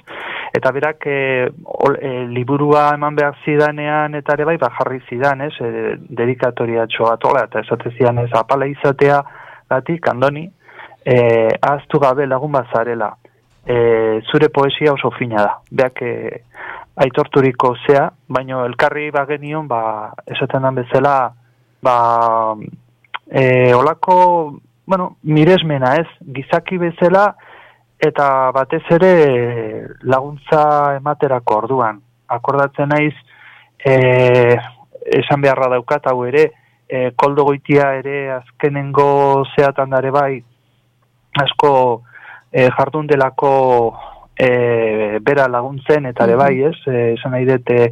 eta berak e, ol, e, liburua eman behar zidanean eta ere bai ba, jarri zidan ez e, dedikatoriatxo bat ola eta esate zidan ez apala izatea gatik andoni e, ahaztu gabe lagun bat zarela e, zure poesia oso fina da. Beak e, aitorturiko zea, baino elkarri bagenion, ba, esaten dan bezala, ba, e, olako, bueno, miresmena ez, gizaki bezala, eta batez ere laguntza ematerako orduan. Akordatzen naiz, e, esan beharra daukat hau ere, e, koldo goitia ere azkenengo zeatan dare bai, asko e, jardun delako e, bera laguntzen eta ere bai, ez? E, esan nahi dut, e,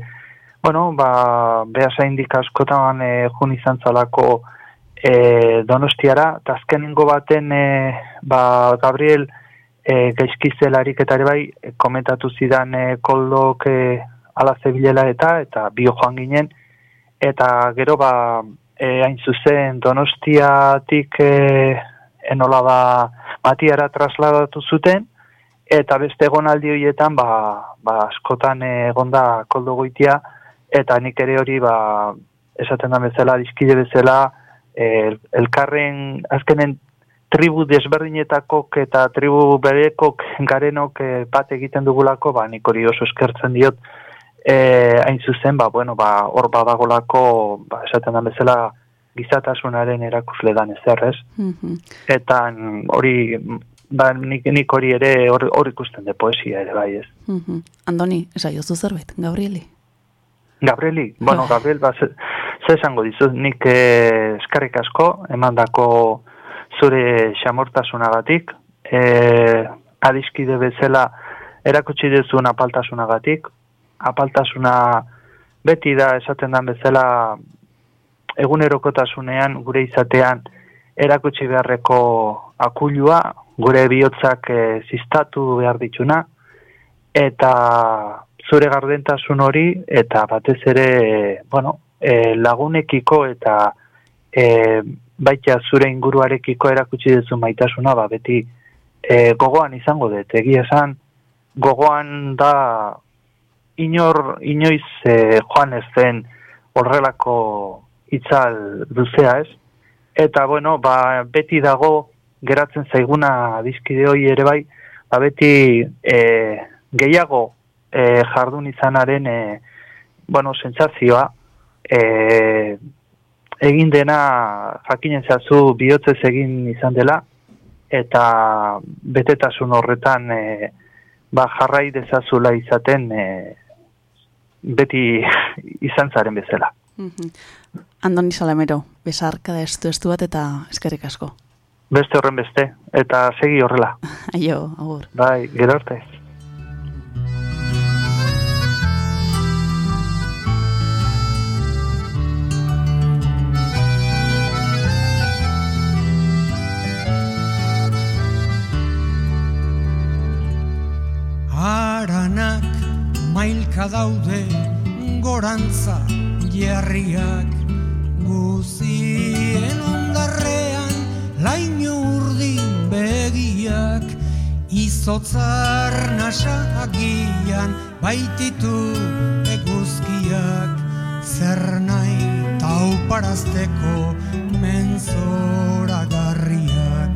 bueno, ba, beha zaindik askotan e, jun izan zalako e, donostiara, eta azkenengo baten, e, ba, Gabriel e, gaizkizelarik eta ere bai, komentatu zidan e, koldok e, ala zebilela eta, eta bio joan ginen, eta gero ba, e, hain zuzen donostiatik e, enola ba, matiara trasladatu zuten, eta beste egonaldi horietan ba, ba askotan egonda koldo goitia, eta nik ere hori ba, esaten da bezala, dizkide bezala, el, elkarren azkenen tribu desberdinetakok eta tribu berekok garenok eh, bat egiten dugulako, ba, nik hori oso eskertzen diot, e, hain zuzen, ba, bueno, ba, hor badagolako, ba, esaten da bezala, gizatasunaren erakusle dan ezer, ez? Mhm. Eta mm, hori, ba, nik, nik hori ere hor, hor ikusten de poesia ere, bai, ez? Mhm. Andoni, esaiozu zerbait, Gabrieli. Gabrieli, bueno, Gabriel, ba, ze, ze esango dizut, nik eh, eskarrik asko, emandako zure xamortasunagatik, eh, adiskide bezala erakutsi duzun apaltasunagatik, apaltasuna beti da esaten dan bezala egunerokotasunean gure izatean erakutsi beharreko akulua, gure bihotzak e, zistatu behar dituna, eta zure gardentasun hori, eta batez ere, e, bueno, e, lagunekiko eta e, baita zure inguruarekiko erakutsi duzu maitasuna, ba, beti e, gogoan izango dut, egia esan, gogoan da inor, inoiz e, joan ez den horrelako itzal duzea ez, eta bueno, ba, beti dago geratzen zaiguna dizkide hori ere bai, ba, beti e, gehiago e, jardun izanaren e, bueno, sentsazioa e, egin dena jakinen zazu bihotzez egin izan dela eta betetasun horretan e, ba, jarrai dezazula izaten e, beti izan zaren bezala. Mhm. Andoni Salamero, besarka da estu estu bat eta eskerrik asko. Beste horren beste, eta segi horrela. Aio, agur. Bai, gero arte. Mailka daude gorantza jarriak. Guzien ondarrean laino urdin begiak izotzar nasagian baititu eguzkiak. Zer nahi tauparazteko menzoragarriak.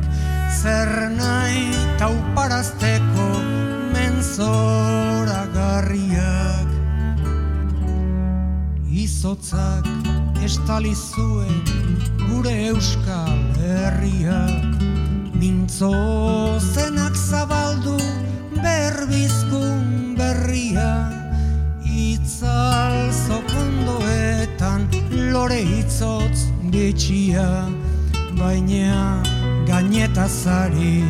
Zer nahi tauparazteko menzoragarriak izotzak estali zuen gure euskal herriak. Mintzo zenak zabaldu berbizkun berria itzal zokondoetan lore itzotz bitxia baina gainetazari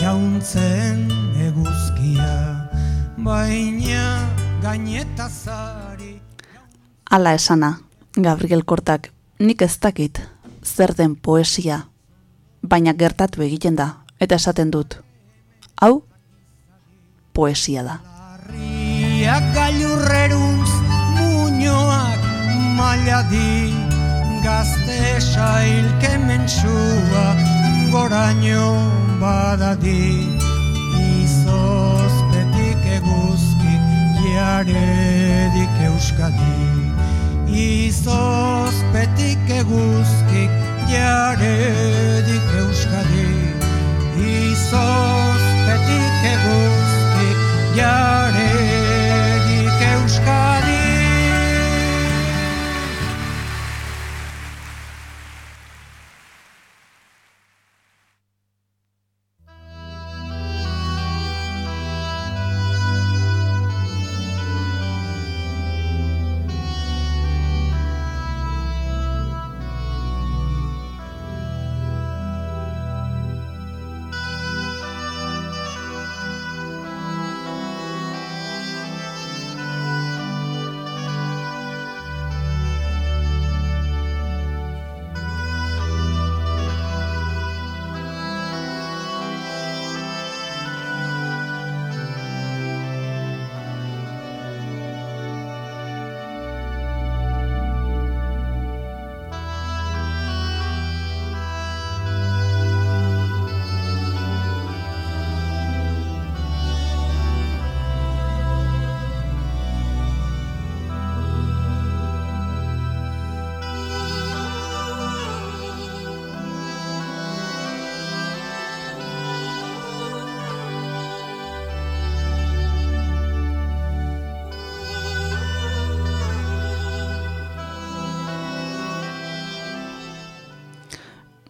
jauntzen eguzkia baina gainetazari Ala esana, Gabriel Kortak, nik ez dakit zer den poesia, baina gertatu egiten da, eta esaten dut. Hau, poesia da. biak gailurreruntz muñoak mailadi gazte sail kementsua goraino badadi jaredik euskadi izozpetik eguzkik jaredik euskadi izozpetik eguzkik jaredik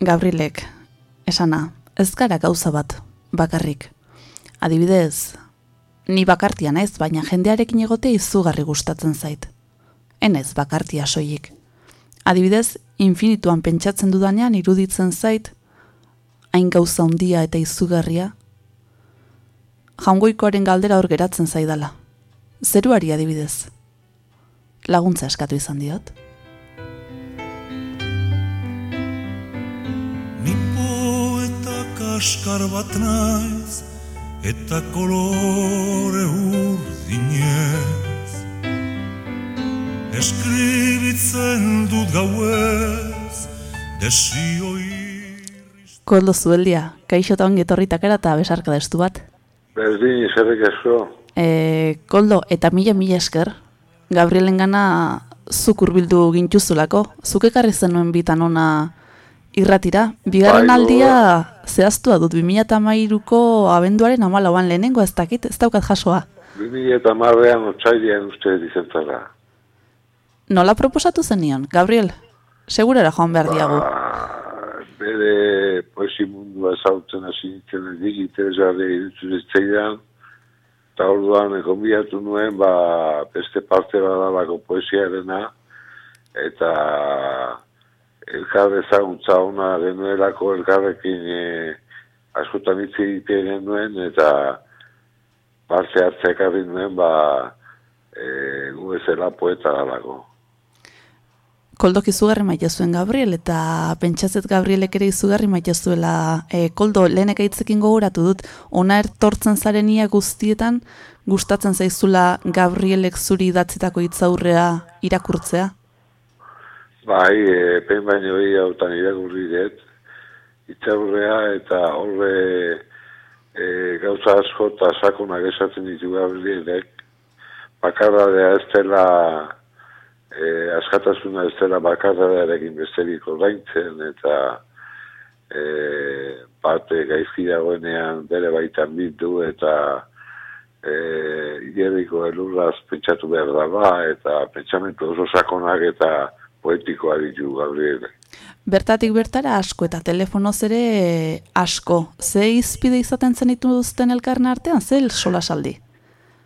Gabrilek, esana, ez gara gauza bat, bakarrik. Adibidez, ni bakartia naiz, baina jendearekin egote izugarri gustatzen zait. Enez bakartia soilik. Adibidez, infinituan pentsatzen dudanean iruditzen zait, hain gauza handia eta izugarria. Jaungoikoaren galdera hor geratzen zaidala. Zeruari adibidez. Laguntza eskatu izan diot. Kaskar bat naiz Eta kolore urdinez Eskribitzen dut gauez Desio irriz Koldo zueldia, kaixo eta ongi etorritak era eta besarka destu bat. Berdin, zerrek asko. E, Koldo, eta mila mila esker, Gabrielen gana zuk urbildu gintuzulako, zuk ekarri zenuen bitan ona irratira. Bigarren Bai, aldia zehaztua dut, 2008ko abenduaren amalauan lehenengo ez dakit, ez daukat jasoa. 2000 eta marrean otxailean uste dizentzara. Nola proposatu zenion, Gabriel? Segurera joan behar. Ba, bere poesi mundua ezautzen hasi nintzen edik interesgarri irutu zitzaidan, eta orduan konbiatu nuen, ba, beste parte badalako poesiarena, eta elkar ezagutza ona genuelako elkarrekin e, askotan hitz egiten genuen, eta parte hartzea ekarri nuen, ba, e, gu ezela poeta galako. Koldok izugarri maite zuen Gabriel, eta pentsatzet Gabrielek ere izugarri maite zuela. E, Koldo, lehenek aitzekin gogoratu dut, ona ertortzen zaren ia guztietan, gustatzen zaizula Gabrielek zuri idatzitako hitzaurrea irakurtzea? Bai, e, pen baino hi hautan irakurri dut, itzaurrea eta horre e, gauza asko eta sakonak esaten ditu gabrielek, bakarradea ez dela, e, askatasuna ez dela bakarradearekin besterik ordaintzen eta e, bate gaizki dagoenean bere baitan bildu eta e, igerriko elurraz pentsatu behar da ba, eta pentsamentu oso sakonak eta poetikoa ditu Gabriel. Bertatik bertara asko eta telefonoz ere asko. Ze izpide izaten zen dituzten elkarren artean, ze solasaldi?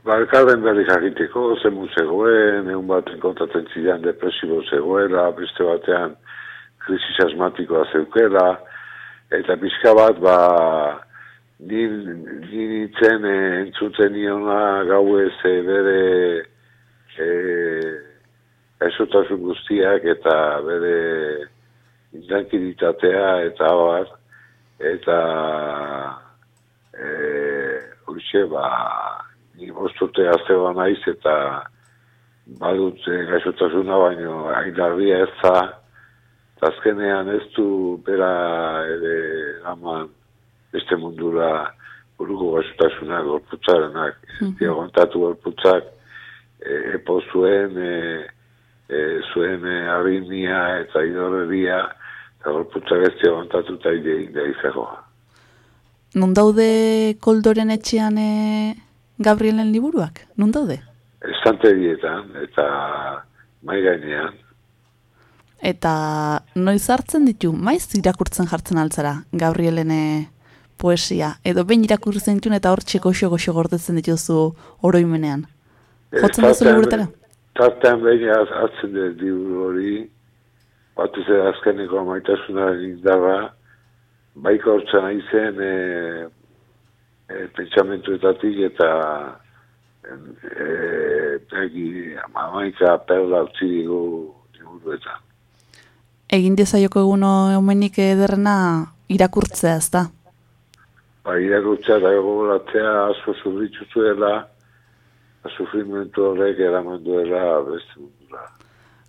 Ba, elkarren berri jakiteko, zemu zegoen, egun baten kontatzen zidan depresibo zegoela, beste batean krisis asmatikoa zeukela, eta pixka bat, ba, ni, ni nintzen eh, entzuten niona gauez eh, bere eh, gaixotasun guztiak eta bere intrankilitatea eta abar, eta eh, hoxe, ba, ni bostute azteoa naiz eta badut e, gaixotasuna baino aindarria ez da, eta azkenean ez du bera ere aman beste mundura buruko gaixotasuna gorputzarenak. Mm -hmm. gorputzak e, epo zuen, e, e, zuen e, arritmia eta idorreria, eta gorputzak ez aguantatu eta ide da izagoa. Nun daude koldoren etxean e, Gabrielen liburuak? Nun daude? Estantegietan eta mai gainean. Eta noiz hartzen ditu, maiz irakurtzen jartzen altzara, Gabrielen e, poesia, edo behin irakurtzen ditun eta hor txeko goxo gordetzen dituzu oroimenean. Jotzen duzu liburetara? Tartean behin az- hartzen dut liburu hori, bat ez azkeneko maitasunaren indarra, baiko hortzen aizen e, e, pentsamentuetatik eta e, egi, amaika perla utzi digu liburuetan. Egin dezaioko egun omenik ederrena irakurtzea, ez da? Ba, irakurtzea eta gogoratzea asko zurritzu zuela, sufrimentu horrek eraman duela beste mundura.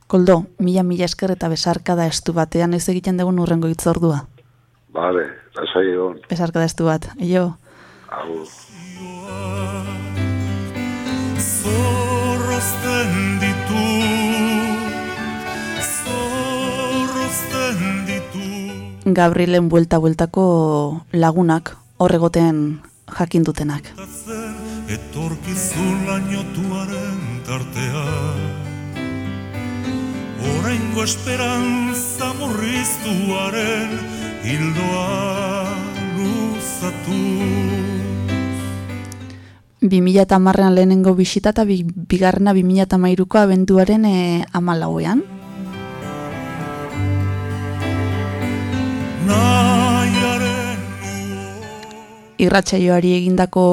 Koldo, mila mila esker eta besarkada estu batean ez egiten dugun urrengo hitzordua. Bale, lasai egon, Besarkada estu bat, jo. agur. Zorrozten ditu Zorrozten ditu Gabrielen buelta-bueltako lagunak horregoten jakin dutenak. zen etorkizun lainotuaren tartea Oraingo esperantza murriztuaren hildoa luzatu 2000 eta marrean lehenengo bisita eta bi, bigarrena 2000 eta mairuko abenduaren e, amalauean. Nahiaren Irratsaioari egindako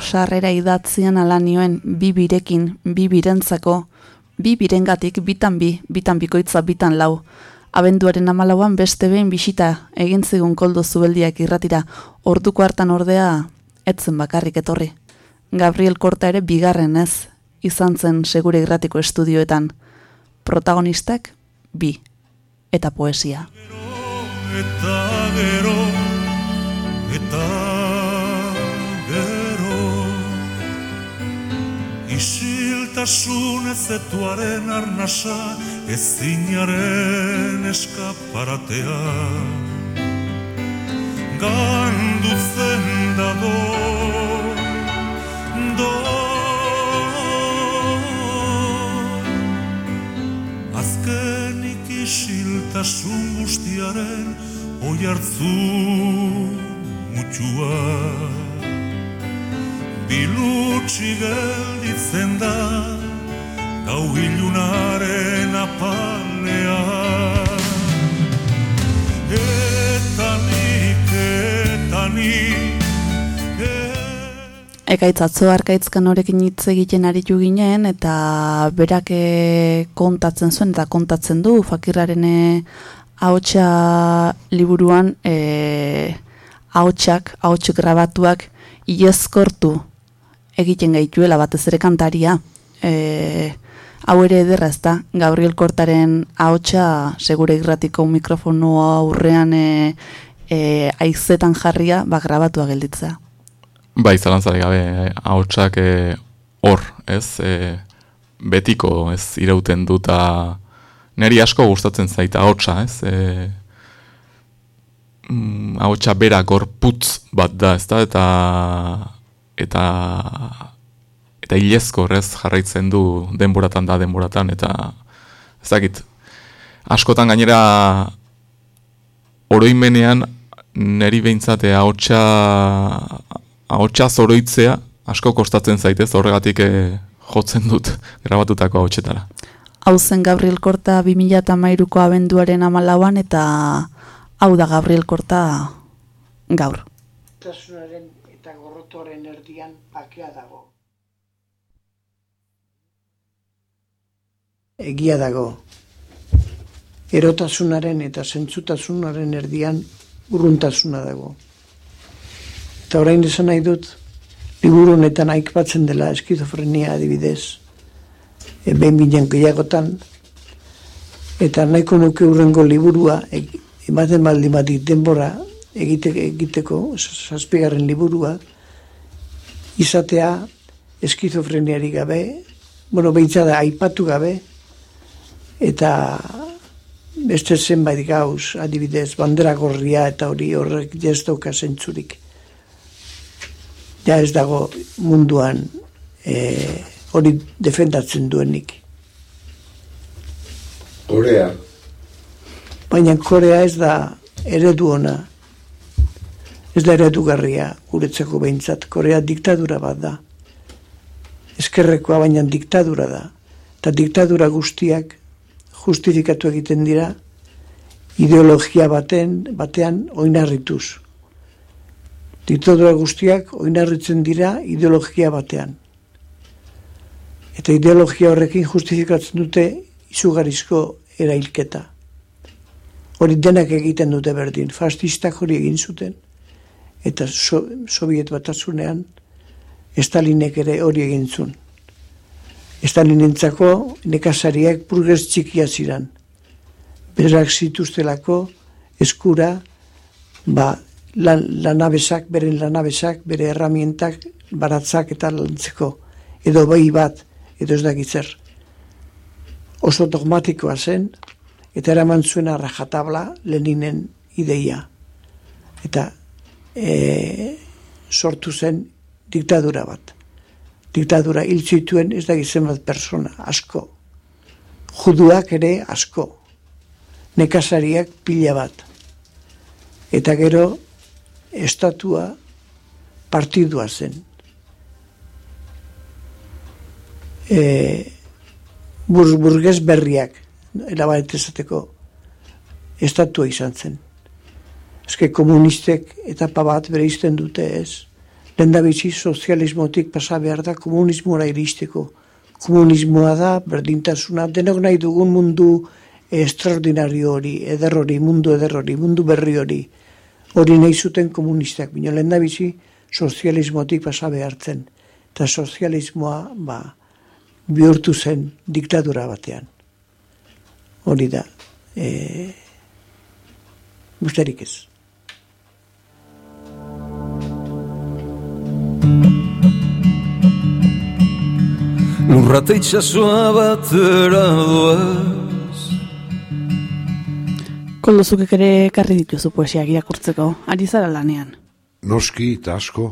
sarrera idatzian ala nioen bi birekin, bi birentzako, bi birengatik, bitan bi, bitan bikoitza, bitan lau. Abenduaren amalauan beste behin bisita egin zigun koldo zubeldiak irratira, orduko hartan ordea etzen bakarrik etorri. Gabriel Korta ere bigarren ez, izan zen segure irratiko estudioetan. Protagonistak bi, eta poesia. eta gero eta Isiltasun ezetuaren arnasa ezinaren eskaparatea. Gandu zen dago do. Azkenik isiltasun guztiaren oi hartzu mutxua Bilutsi gelditzen da gau ilunaren apalea Eta nik, eta nik, Ekaitz atzo arkaitzkan horekin hitz egiten aritu ginen eta berak eh, kontatzen zuen eta kontatzen du fakirraren ahotsa liburuan e, ahotsak, ahots grabatuak iezkortu egiten gaituela batez ere kantaria. E, hau ere ederra ez da, Gabriel Kortaren ahotsa segure irratiko mikrofono aurrean e, e, aizetan jarria ba, grabatua gelditzea. Bai, zalantzari gabe, ahotsak eh, hor, ez, e, betiko ez irauten duta, neri asko gustatzen zaita ahotsa, ez, e, mm, ahotsa bera gorputz bat da, ez da, eta, eta, eta ilezko ez jarraitzen du denboratan da denboratan, eta ez dakit, askotan gainera oroimenean neri behintzate ahotsa ahotsa zoroitzea asko kostatzen zaitez horregatik eh, jotzen dut grabatutako ahotsetara. Hau zen Gabriel Korta 2013ko abenduaren amalauan eta hau da Gabriel Korta gaur. Tasunaren gorrotoaren erdian bakea dago. Egia dago. Erotasunaren eta zentzutasunaren erdian urruntasuna dago. Eta orain esan nahi dut, liburu honetan aipatzen dela eskizofrenia adibidez, e, behin binen gehiagotan, eta nahiko nuke urrengo liburua, e, ematen baldin batik denbora egite, egiteko, zazpigarren liburua, izatea eskizofreniari gabe, bueno, da, aipatu gabe, eta beste zenbait gauz, adibidez, bandera gorria eta hori horrek ez dauka zentzurik. Ja ez dago munduan eh, hori defendatzen duenik. Korea. Baina Korea ez da eredu ona. Ez da eredugarria guretzako behintzat. Korea diktadura bat da. Eskerrekoa baina diktadura da. Eta diktadura guztiak justifikatu egiten dira ideologia baten, batean oinarrituz. Diktadura guztiak oinarritzen dira ideologia batean. Eta ideologia horrekin justifikatzen dute izugarizko erailketa. Hori denak egiten dute berdin. Fascistak hori egin zuten. Eta so, Soviet batasunean Stalinek ere hori egin zuen. Stalinentzako nekazariak burgez txikia ziren. Berak zituztelako eskura ba, lan, lanabesak, beren lanabesak, bere erramientak, baratzak eta lantzeko. Edo behi bat, edo ez dakitzer. Oso dogmatikoa zen, eta eraman zuen rajatabla Leninen ideia. Eta e, sortu zen diktadura bat. Diktadura hil zituen ez da zenbat persona, asko. Juduak ere asko. Nekazariak pila bat. Eta gero estatua partidua zen. E, bur, burgez berriak, erabat esateko, estatua izan zen. Eske komunistek etapa bat bere izten dute ez. Lendabitzi sozialismotik pasa behar da komunismoa iristeko. Komunismoa da, berdintasuna, denok nahi dugun mundu extraordinario hori, eder hori, mundu eder hori, mundu berri hori. Hori nahi zuten komunistak, bino lehendabizi sozialismotik pasa behartzen. Eta sozialismoa, ba, bihurtu zen diktadura batean. Hori da. E, Busterik ez. Lurrate itxasua batera doaz Koldozukek ere karri dituzu poesiak irakurtzeko, ari zara lanean. Noski eta asko.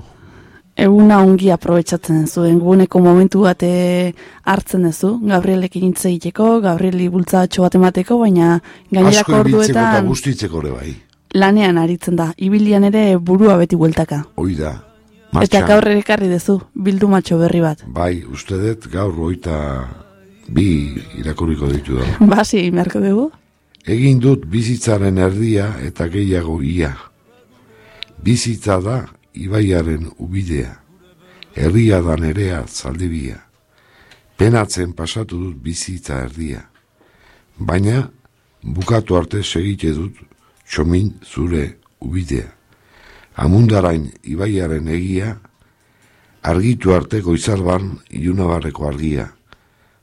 Eguna ongi aprobetsatzen zuen, guneko momentu bat hartzen duzu, Gabrielekin hitz egiteko, Gabrieli bultzatxo bat emateko, baina gainerako asko ibiltzeko eta orduetan gustitzeko ere bai. lanean aritzen da, ibilian ere burua beti bueltaka. Hoi da. Eta Martxan. gaur ere ekarri duzu, bildumatxo berri bat. Bai, uste dut gaur oita bi irakurriko ditu da. Basi egin beharko dugu? Egin dut bizitzaren erdia eta gehiago ia. Bizitza da ibaiaren ubidea. Herria da nerea zaldibia. Penatzen pasatu dut bizitza erdia. Baina bukatu arte segite dut txomin zure ubidea. Amundarain ibaiaren egia, argitu arte goizarban ilunabarreko argia.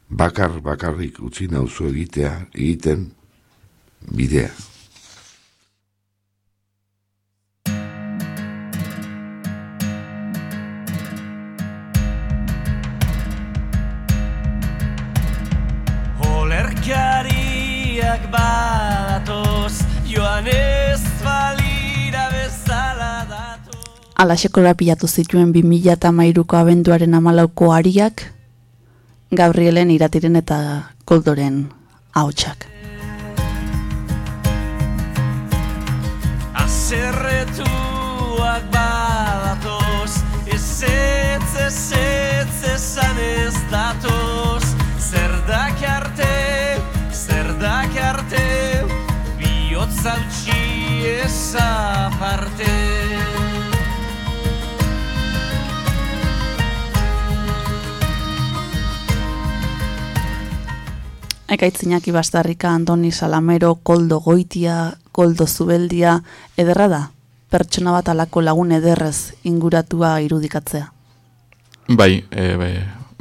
Bakar bakarrik utzi nauzu egitea, egiten bidea. Olerkariak badatoz datoz Alaxekora pilatu zituen 2000 eta mairuko abenduaren amalauko ariak, Gabrielen iratiren eta koldoren hautsak. Azerretuak badatoz Ez ez ez ez esan ez datoz Zer dakarte, zer dakarte Biotz hautsi Ekaitzinak ibastarrika Antoni Salamero, Koldo Goitia, Koldo Zubeldia, ederra da, pertsona bat alako lagun ederrez inguratua irudikatzea. Bai, e, be,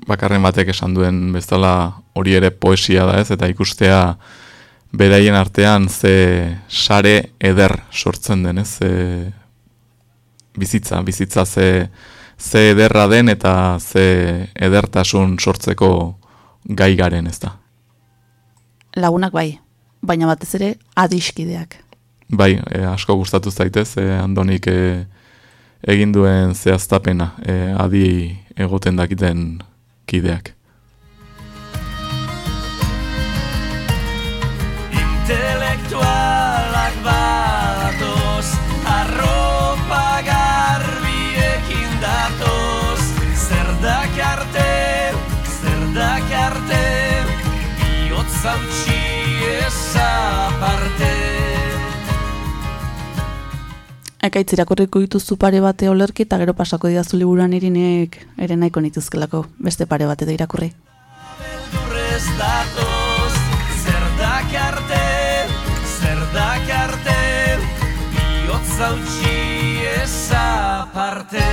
bakarren batek esan duen bezala hori ere poesia da ez, eta ikustea beraien artean ze sare eder sortzen den ez, ze bizitza, bizitza ze, ze ederra den eta ze edertasun sortzeko gai garen ez da. Lagunak bai, baina batez ere adiskideak. Bai, e, asko gustatu zaitez, e, andonik e, egin duen zehaztapena, e, adi egoten dakiten kideak. Utxi ezaparte Ekaitz irakurriko dituzu pare bate olerki eta gero pasako didazu liburuan irinek ere nahiko nituzkelako beste pare bate da irakurri. Durrez datoz Zer dakarte, zer dakarte Biotza utxi ezaparte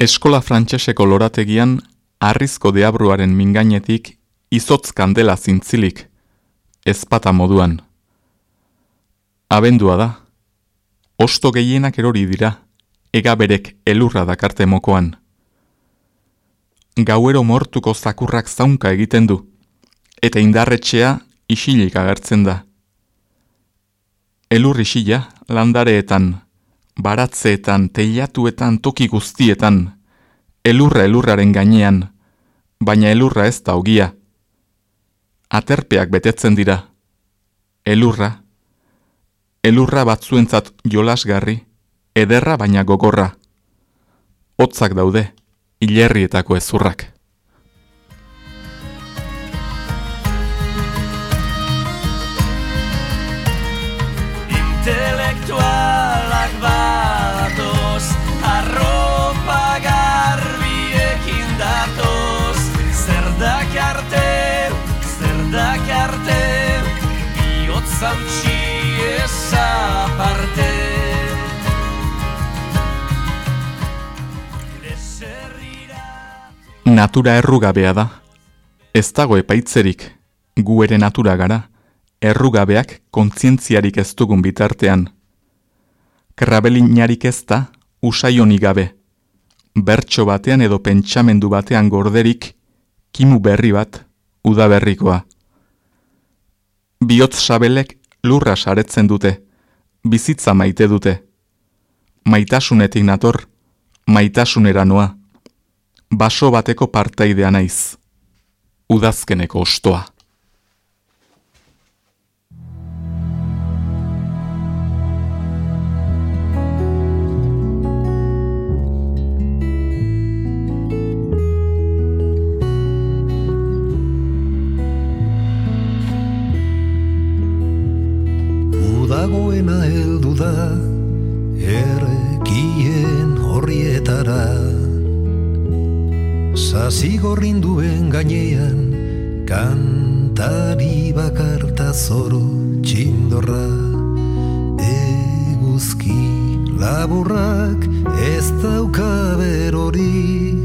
Eskola frantseseko lorategian harrizko deabruaren mingainetik izotz kandela zintzilik, ezpata moduan. Abendua da, osto gehienak erori dira, egaberek elurra dakarte mokoan. Gauero mortuko zakurrak zaunka egiten du, eta indarretxea isilik agertzen da. Elur isila landareetan, baratzeetan, teilatuetan, toki guztietan, elurra elurraren gainean, baina elurra ez da ogia. Aterpeak betetzen dira. Elurra, elurra batzuentzat jolasgarri, ederra baina gogorra. Hotzak daude, hilerrietako ezurrak. Biotza utxi ezaparte Natura errugabea da. Ez dago epaitzerik, gu ere natura gara, errugabeak kontzientziarik ez dugun bitartean. Krabelinarik ez da, usaionik gabe. Bertso batean edo pentsamendu batean gorderik, kimu berri bat, udaberrikoa. Biotz sabelek lurra saretzen dute, bizitza maite dute. Maitasunetik nator, maitasunera noa. Baso bateko partaidea naiz. Udazkeneko ostoa. Heldu da errekien horrietara. Zazigorrin duen gainean kantari bakarta zoro txindorra. Eguzki laburrak ez dauka berorik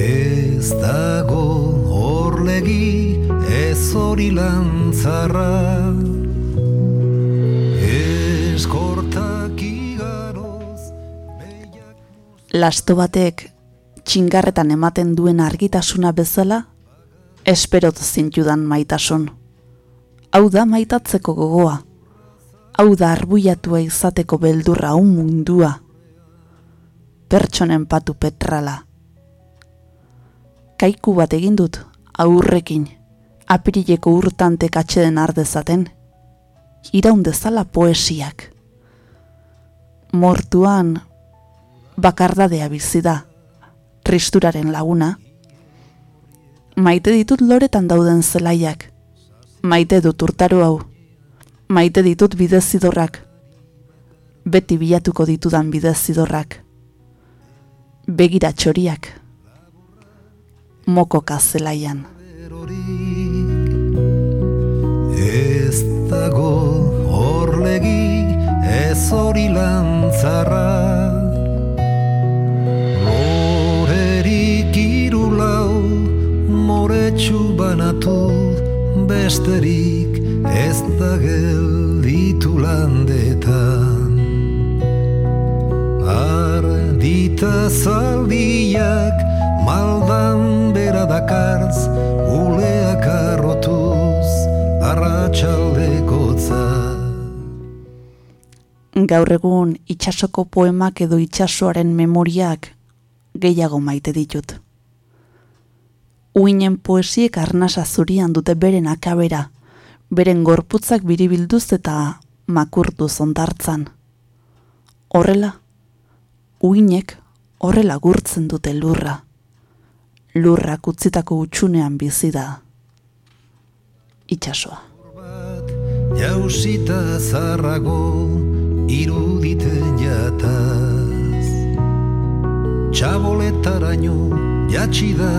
Ez dago horlegi ez hori lantzarra Lasto batek txingarretan ematen duen argitasuna bezala, esperot zintudan maitasun. Hau da maitatzeko gogoa. Hau da arbuiatua izateko beldurra un mundua. Pertsonen patu petrala. Kaiku bat egin dut, aurrekin, apirileko urtantek atxeden ardezaten. Iraun dezala poesiak. Mortuan bakardadea bizi da, tristuraren laguna. Maite ditut loretan dauden zelaiak, maite dut urtaro hau, Maite ditut bidez zidorrak. Beti bilatuko ditudan bidez zidorrak. Begira txoriak. Moko kazelaian. Ez dago horlegi ez hori lantzarra moretsu banatu besterik ez da gelditu landetan Ardita zaldiak maldan bera dakartz uleak arrotuz arratsaldekotza Gaur egun itxasoko poemak edo itxasoaren memoriak gehiago maite ditut. Uinen poesiek arnasa zurian dute beren akabera, beren gorputzak biribilduz eta makurtu zondartzan. Horrela, uinek horrela gurtzen dute lurra. Lurrak utzitako utxunean bizi da. Itxasoa. Jausita zarrago iruditen jataz Txaboletaraino jatsi da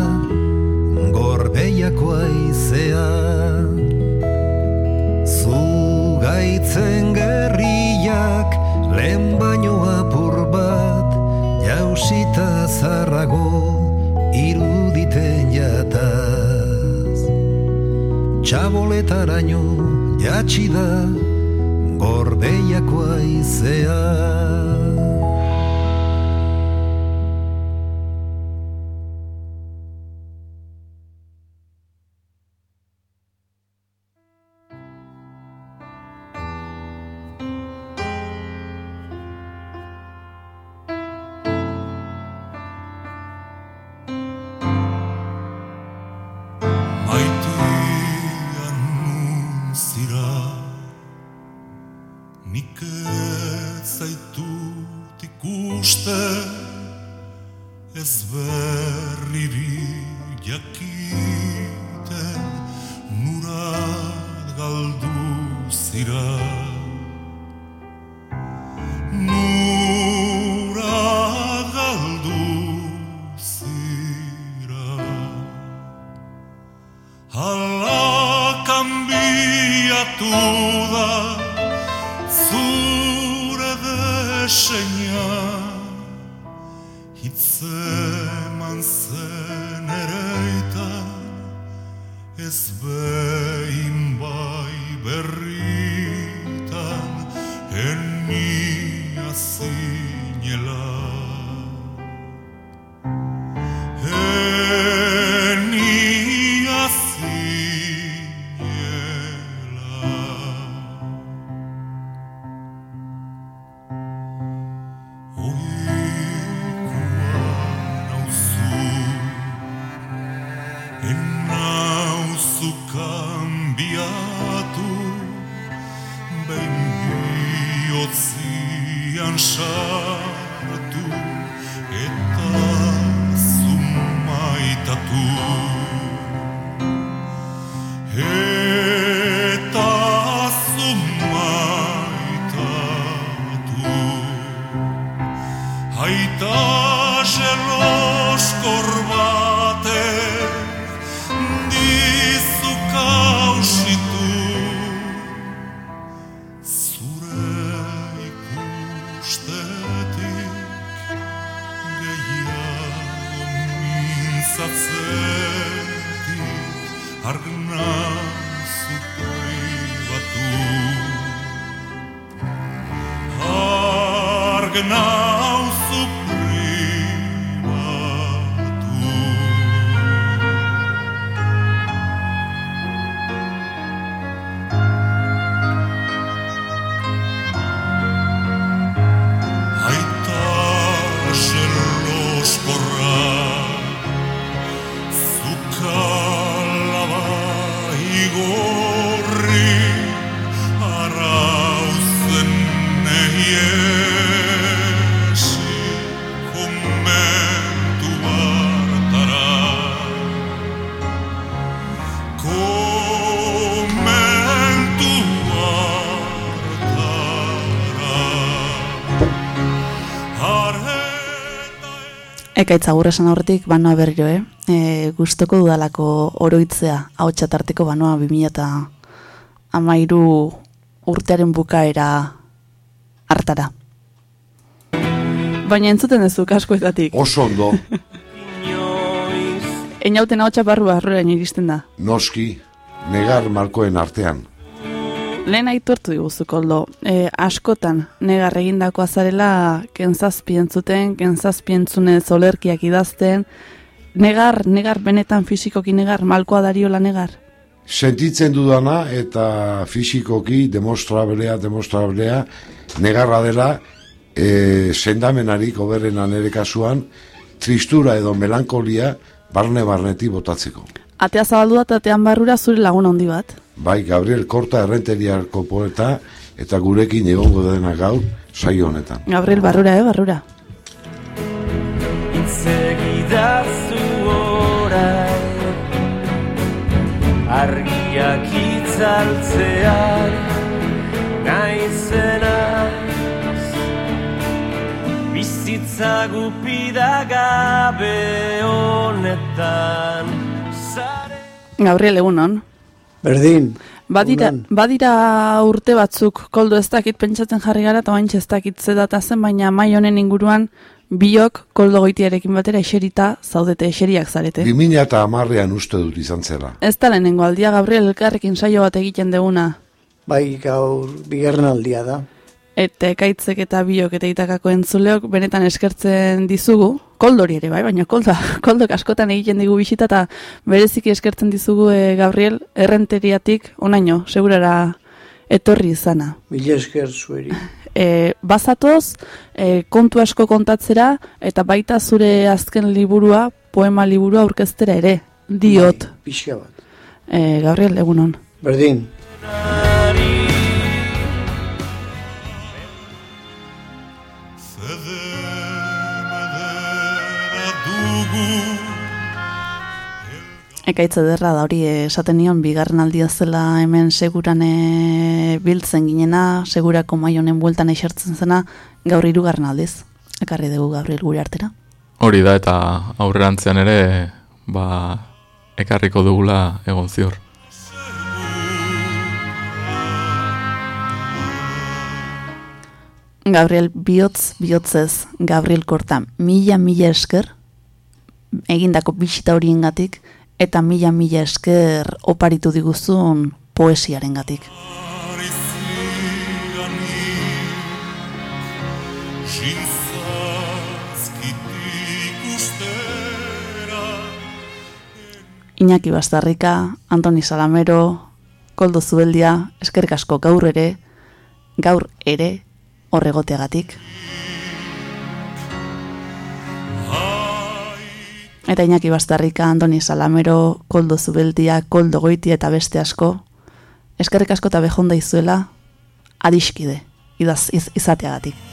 gorbeiako aizea Zugaitzen gerriak lehen baino apur bat Jausita zarrago iruditen jataz. Txaboletaraino jatsi da gorbeiako aizea kanbiatu Behin bihotzian sartu Eta zumaitatu night. Ekaitz agurresan aurretik banoa berriro, eh? E, gustoko dudalako oroitzea, hau txatarteko banoa 2000 eta amairu urtearen bukaera hartara. Baina entzuten duzu kaskoetatik. Oso ondo, Einauten hau txaparru barrurain iristen da. noski, negar markoen artean. Lehen aitortu diguzu, koldo. E, askotan, negar egindako azarela, kentzazpi entzuten, kentzazpi entzunez olerkiak idazten, negar, negar benetan fisikoki negar, malkoa dariola negar. Sentitzen dudana eta fisikoki demostrablea, demostrablea, negarra dela, e, sendamenarik oberrena nere kasuan, tristura edo melankolia barne-barneti botatzeko. Atea zabaldu da, eta atean barrura zure lagun handi bat. Bai, Gabriel Korta errenteriarko poeta eta gurekin egongo dena gaur saio honetan. Gabriel barrura, eh, barrura. Intsegidazu orain Argiak itzaltzean Naizenaz Bizitza gupida gabe honetan Gabriel, egunon. Berdin, Badira, badira urte batzuk, koldo ez dakit pentsatzen jarri gara, eta baintxe ez dakit zen, baina mai honen inguruan, biok koldo goitiarekin batera eserita zaudete eseriak zarete. 2000 eta amarrean uste dut izan zela. Ez da lehenengo aldia, Gabriel elkarrekin saio bat egiten deguna. bai gaur bigarren aldia da. Eta ekaitzek eta biok eta itakako entzuleok benetan eskertzen dizugu, koldori ere bai, baina kolda, koldok askotan egiten digu bisita eta bereziki eskertzen dizugu e, Gabriel errenteriatik onaino, segurara etorri izana. Mila esker zueri. E, bazatoz, e, kontu asko kontatzera eta baita zure azken liburua, poema liburua aurkeztera ere, diot. Pixka bat. E, Gabriel, egunon. Berdin, Ekaitz ederra da hori esaten nion bigarren aldia zela hemen seguran eh, biltzen ginena, segurako mai honen bueltan esertzen zena, gaur hirugarren aldiz. Ekarri dugu Gabriel gure artera. Hori da eta aurrerantzean ere ba ekarriko dugula egon zior. Gabriel bihotz bihotzez Gabriel Korta mila mila esker egindako bisita horiengatik eta mila mila esker oparitu diguzun poesiarengatik. Iñaki Bastarrika, Antoni Salamero, Koldo Zubeldia, eskerrik asko gaur ere, gaur ere horregoteagatik. Eta Iñaki Bastarrika, Antoni Salamero, Koldo Zubeldia, Koldo Goiti eta beste asko, eskerrik asko eta behonda izuela, adiskide, idaz, iz, izateagatik.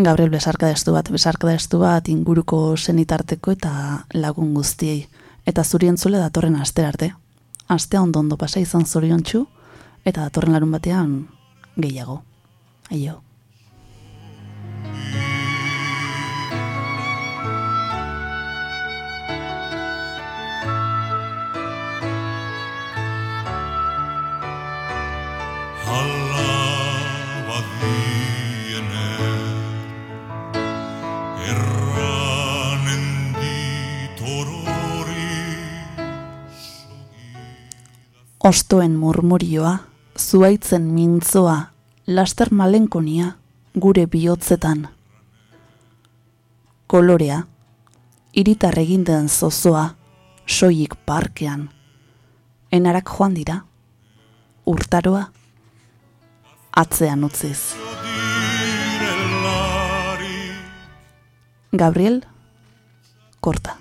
Gabriel besarkadestu bat, besarkadestu bat inguruko senitarteko eta lagun guztiei. Eta zuri entzule datorren aste arte. Astea ondo ondo pasa izan zoriontsu eta datorren larun batean gehiago. Aio. Ostoen murmurioa, zuaitzen mintzoa, laster malenkonia, gure bihotzetan. Kolorea, iritar egin den zozoa, soilik parkean. Enarak joan dira, urtaroa, atzean utziz. Gabriel, korta.